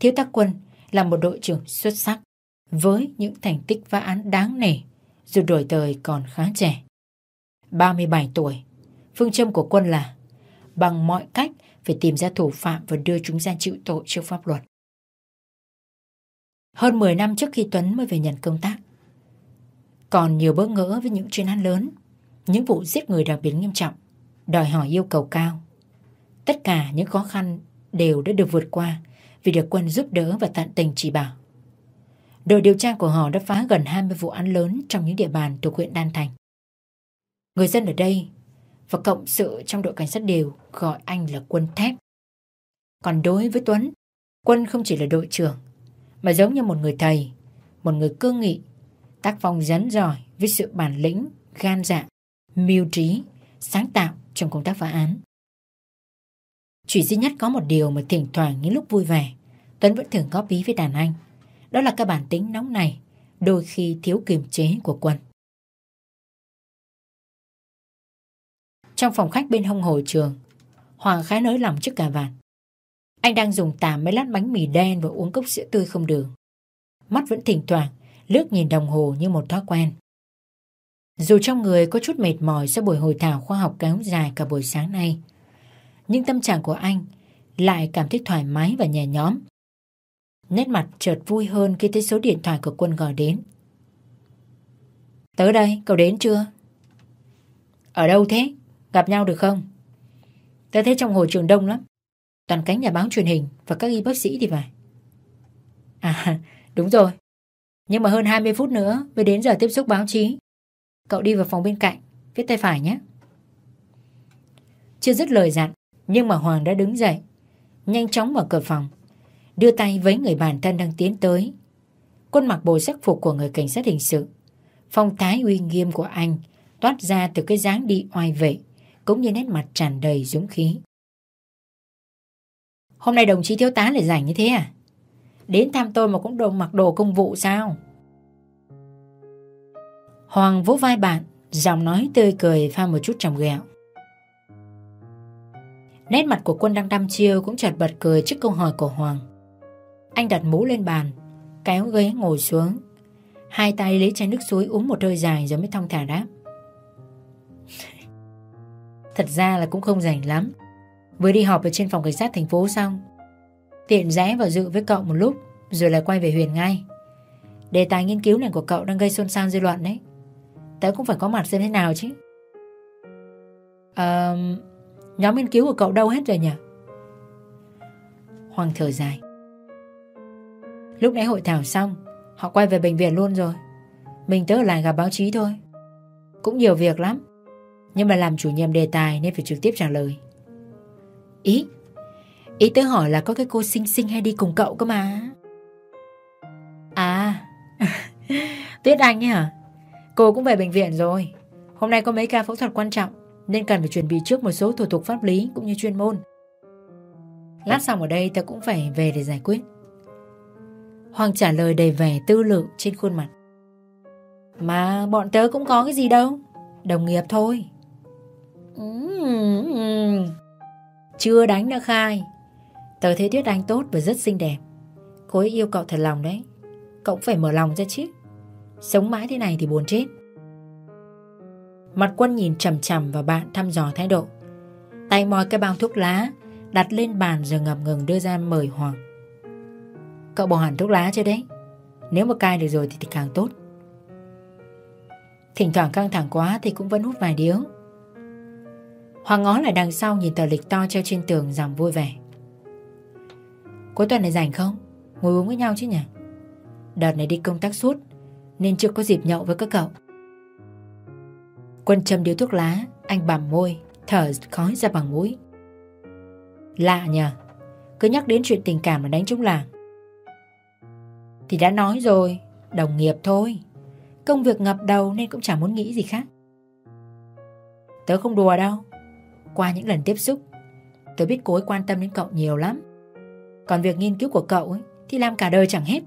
Thiếu tá Quân là một đội trưởng xuất sắc với những thành tích phá án đáng nể dù đổi đời còn khá trẻ. 37 tuổi, phương châm của Quân là bằng mọi cách phải tìm ra thủ phạm và đưa chúng ra chịu tội trước pháp luật. Hơn 10 năm trước khi Tuấn mới về nhận công tác, còn nhiều bỡ ngỡ với những chuyên án lớn những vụ giết người đặc biệt nghiêm trọng, đòi hỏi yêu cầu cao. Tất cả những khó khăn đều đã được vượt qua vì được quân giúp đỡ và tận tình chỉ bảo. Đội điều tra của họ đã phá gần 20 vụ án lớn trong những địa bàn thuộc huyện Đan Thành. Người dân ở đây và cộng sự trong đội cảnh sát đều gọi anh là quân thép. Còn đối với Tuấn, quân không chỉ là đội trưởng, mà giống như một người thầy, một người cương nghị, tác phong rắn giỏi với sự bản lĩnh, gan dạ mưu trí, sáng tạo trong công tác phá án. Chỉ duy nhất có một điều mà thỉnh thoảng những lúc vui vẻ, Tuấn vẫn thường góp ý với đàn anh. Đó là các bản tính nóng này, đôi khi thiếu kiềm chế của quân. Trong phòng khách bên hông hồ trường, Hoàng khá nới lòng trước cả vạt Anh đang dùng tạm mấy lát bánh mì đen và uống cốc sữa tươi không đường. Mắt vẫn thỉnh thoảng, lướt nhìn đồng hồ như một thói quen. Dù trong người có chút mệt mỏi sau buổi hội thảo khoa học kéo dài cả buổi sáng nay, nhưng tâm trạng của anh lại cảm thấy thoải mái và nhẹ nhõm. Nét mặt chợt vui hơn khi thấy số điện thoại của quân gọi đến. Tới đây, cậu đến chưa? Ở đâu thế? Gặp nhau được không? Tớ thấy trong hội trường đông lắm. Toàn cánh nhà báo truyền hình và các y bác sĩ thì phải. À, đúng rồi. Nhưng mà hơn 20 phút nữa mới đến giờ tiếp xúc báo chí. Cậu đi vào phòng bên cạnh Viết tay phải nhé Chưa dứt lời dặn Nhưng mà Hoàng đã đứng dậy Nhanh chóng mở cửa phòng Đưa tay với người bản thân đang tiến tới Quân mặc bộ sắc phục của người cảnh sát hình sự Phong thái uy nghiêm của anh Toát ra từ cái dáng đi oai vệ cũng như nét mặt tràn đầy dũng khí Hôm nay đồng chí thiếu tá lại rảnh như thế à Đến thăm tôi mà cũng đồ mặc đồ công vụ sao Hoàng vỗ vai bạn, giọng nói tươi cười pha một chút trầm ghẹo. Nét mặt của quân đang đăm chiêu cũng chợt bật cười trước câu hỏi của Hoàng. Anh đặt mũ lên bàn, kéo ghế ngồi xuống. Hai tay lấy chai nước suối uống một hơi dài rồi mới thong thả đáp. Thật ra là cũng không rảnh lắm. Vừa đi họp ở trên phòng cảnh sát thành phố xong. Tiện rẽ vào dự với cậu một lúc rồi lại quay về Huyền ngay. Đề tài nghiên cứu này của cậu đang gây xôn xao dư luận đấy. Tớ cũng phải có mặt xem thế nào chứ à, Nhóm nghiên cứu của cậu đâu hết rồi nhỉ Hoàng thở dài Lúc nãy hội thảo xong Họ quay về bệnh viện luôn rồi Mình tớ ở lại gặp báo chí thôi Cũng nhiều việc lắm nhưng mà làm chủ nhiệm đề tài nên phải trực tiếp trả lời Ý Ý tớ hỏi là có cái cô xinh xinh hay đi cùng cậu cơ mà à Tuyết Anh ấy hả? Cô cũng về bệnh viện rồi. Hôm nay có mấy ca phẫu thuật quan trọng, nên cần phải chuẩn bị trước một số thủ tục pháp lý cũng như chuyên môn. Lát xong ở đây tớ cũng phải về để giải quyết. Hoàng trả lời đầy vẻ tư lự trên khuôn mặt. Mà bọn tớ cũng có cái gì đâu. Đồng nghiệp thôi. Chưa đánh đã khai. Tớ thấy Tuyết Anh tốt và rất xinh đẹp. Cô ấy yêu cậu thật lòng đấy. Cậu phải mở lòng ra chứ. Sống mãi thế này thì buồn chết. Mặt quân nhìn chầm chầm vào bạn thăm dò thái độ. Tay moi cái bao thuốc lá đặt lên bàn rồi ngập ngừng đưa ra mời Hoàng. Cậu bỏ hẳn thuốc lá chưa đấy? Nếu mà cai được rồi thì, thì càng tốt. Thỉnh thoảng căng thẳng quá thì cũng vẫn hút vài điếu. Hoàng ngó lại đằng sau nhìn tờ lịch to treo trên tường dòng vui vẻ. Cuối tuần này rảnh không? Ngồi uống với nhau chứ nhỉ? Đợt này đi công tác suốt nên chưa có dịp nhậu với các cậu. Quân châm điếu thuốc lá, anh bằm môi, thở khói ra bằng mũi. Lạ nhờ, cứ nhắc đến chuyện tình cảm mà đánh trúng làng. Thì đã nói rồi, đồng nghiệp thôi. Công việc ngập đầu nên cũng chẳng muốn nghĩ gì khác. Tớ không đùa đâu. Qua những lần tiếp xúc, tớ biết cô ấy quan tâm đến cậu nhiều lắm. Còn việc nghiên cứu của cậu ấy thì làm cả đời chẳng hết.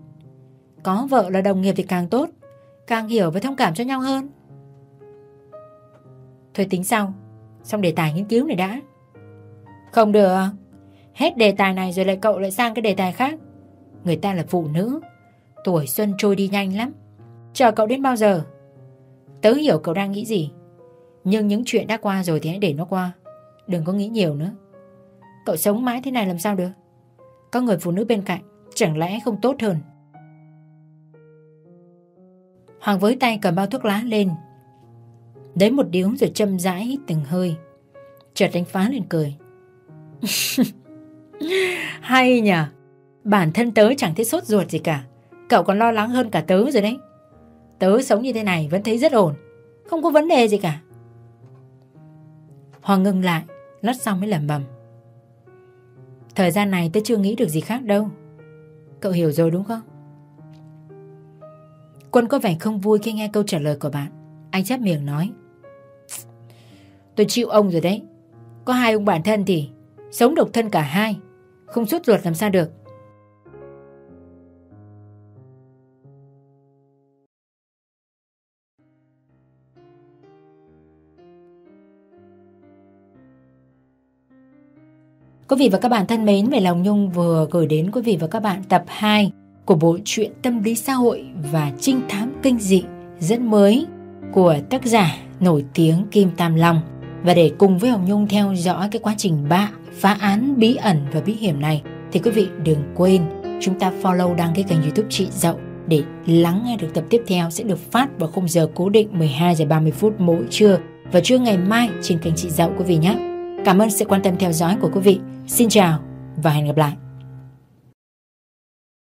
Có vợ là đồng nghiệp thì càng tốt, càng hiểu và thông cảm cho nhau hơn. Thôi tính sau, xong đề tài nghiên cứu này đã. Không được, hết đề tài này rồi lại cậu lại sang cái đề tài khác. Người ta là phụ nữ, tuổi xuân trôi đi nhanh lắm. Chờ cậu đến bao giờ? Tớ hiểu cậu đang nghĩ gì. Nhưng những chuyện đã qua rồi thì hãy để nó qua. Đừng có nghĩ nhiều nữa. Cậu sống mãi thế này làm sao được? Có người phụ nữ bên cạnh, chẳng lẽ không tốt hơn? Hoàng với tay cầm bao thuốc lá lên Lấy một điếu rồi châm rãi từng hơi Chợt đánh phá lên cười. Hay nhỉ Bản thân tớ chẳng thấy sốt ruột gì cả Cậu còn lo lắng hơn cả tớ rồi đấy Tớ sống như thế này vẫn thấy rất ổn Không có vấn đề gì cả Hoàng ngừng lại lát xong mới lẩm bẩm. Thời gian này tớ chưa nghĩ được gì khác đâu. Cậu hiểu rồi đúng không? Quân có vẻ không vui khi nghe câu trả lời của bạn. Anh chép miệng nói. Tôi chịu ông rồi đấy. Có hai ông bản thân thì Sống độc thân cả hai. Không suốt ruột làm sao được. Quý vị và các bạn thân mến, Về Lòng Nhung vừa gửi đến quý vị và các bạn tập 2 của bộ truyện tâm lý xã hội và trinh thám kinh dị rất mới của tác giả nổi tiếng Kim Tam Long. Và để cùng với Hồng Nhung theo dõi cái quá trình bạ, phá án bí ẩn và bí hiểm này thì quý vị đừng quên chúng ta follow đăng ký kênh youtube chị Dậu để lắng nghe được tập tiếp theo sẽ được phát vào khung giờ cố định 12 giờ 30 phút mỗi trưa và trưa ngày mai trên kênh chị Dậu quý vị nhé. Cảm ơn sự quan tâm theo dõi của quý vị. Xin chào và hẹn gặp lại.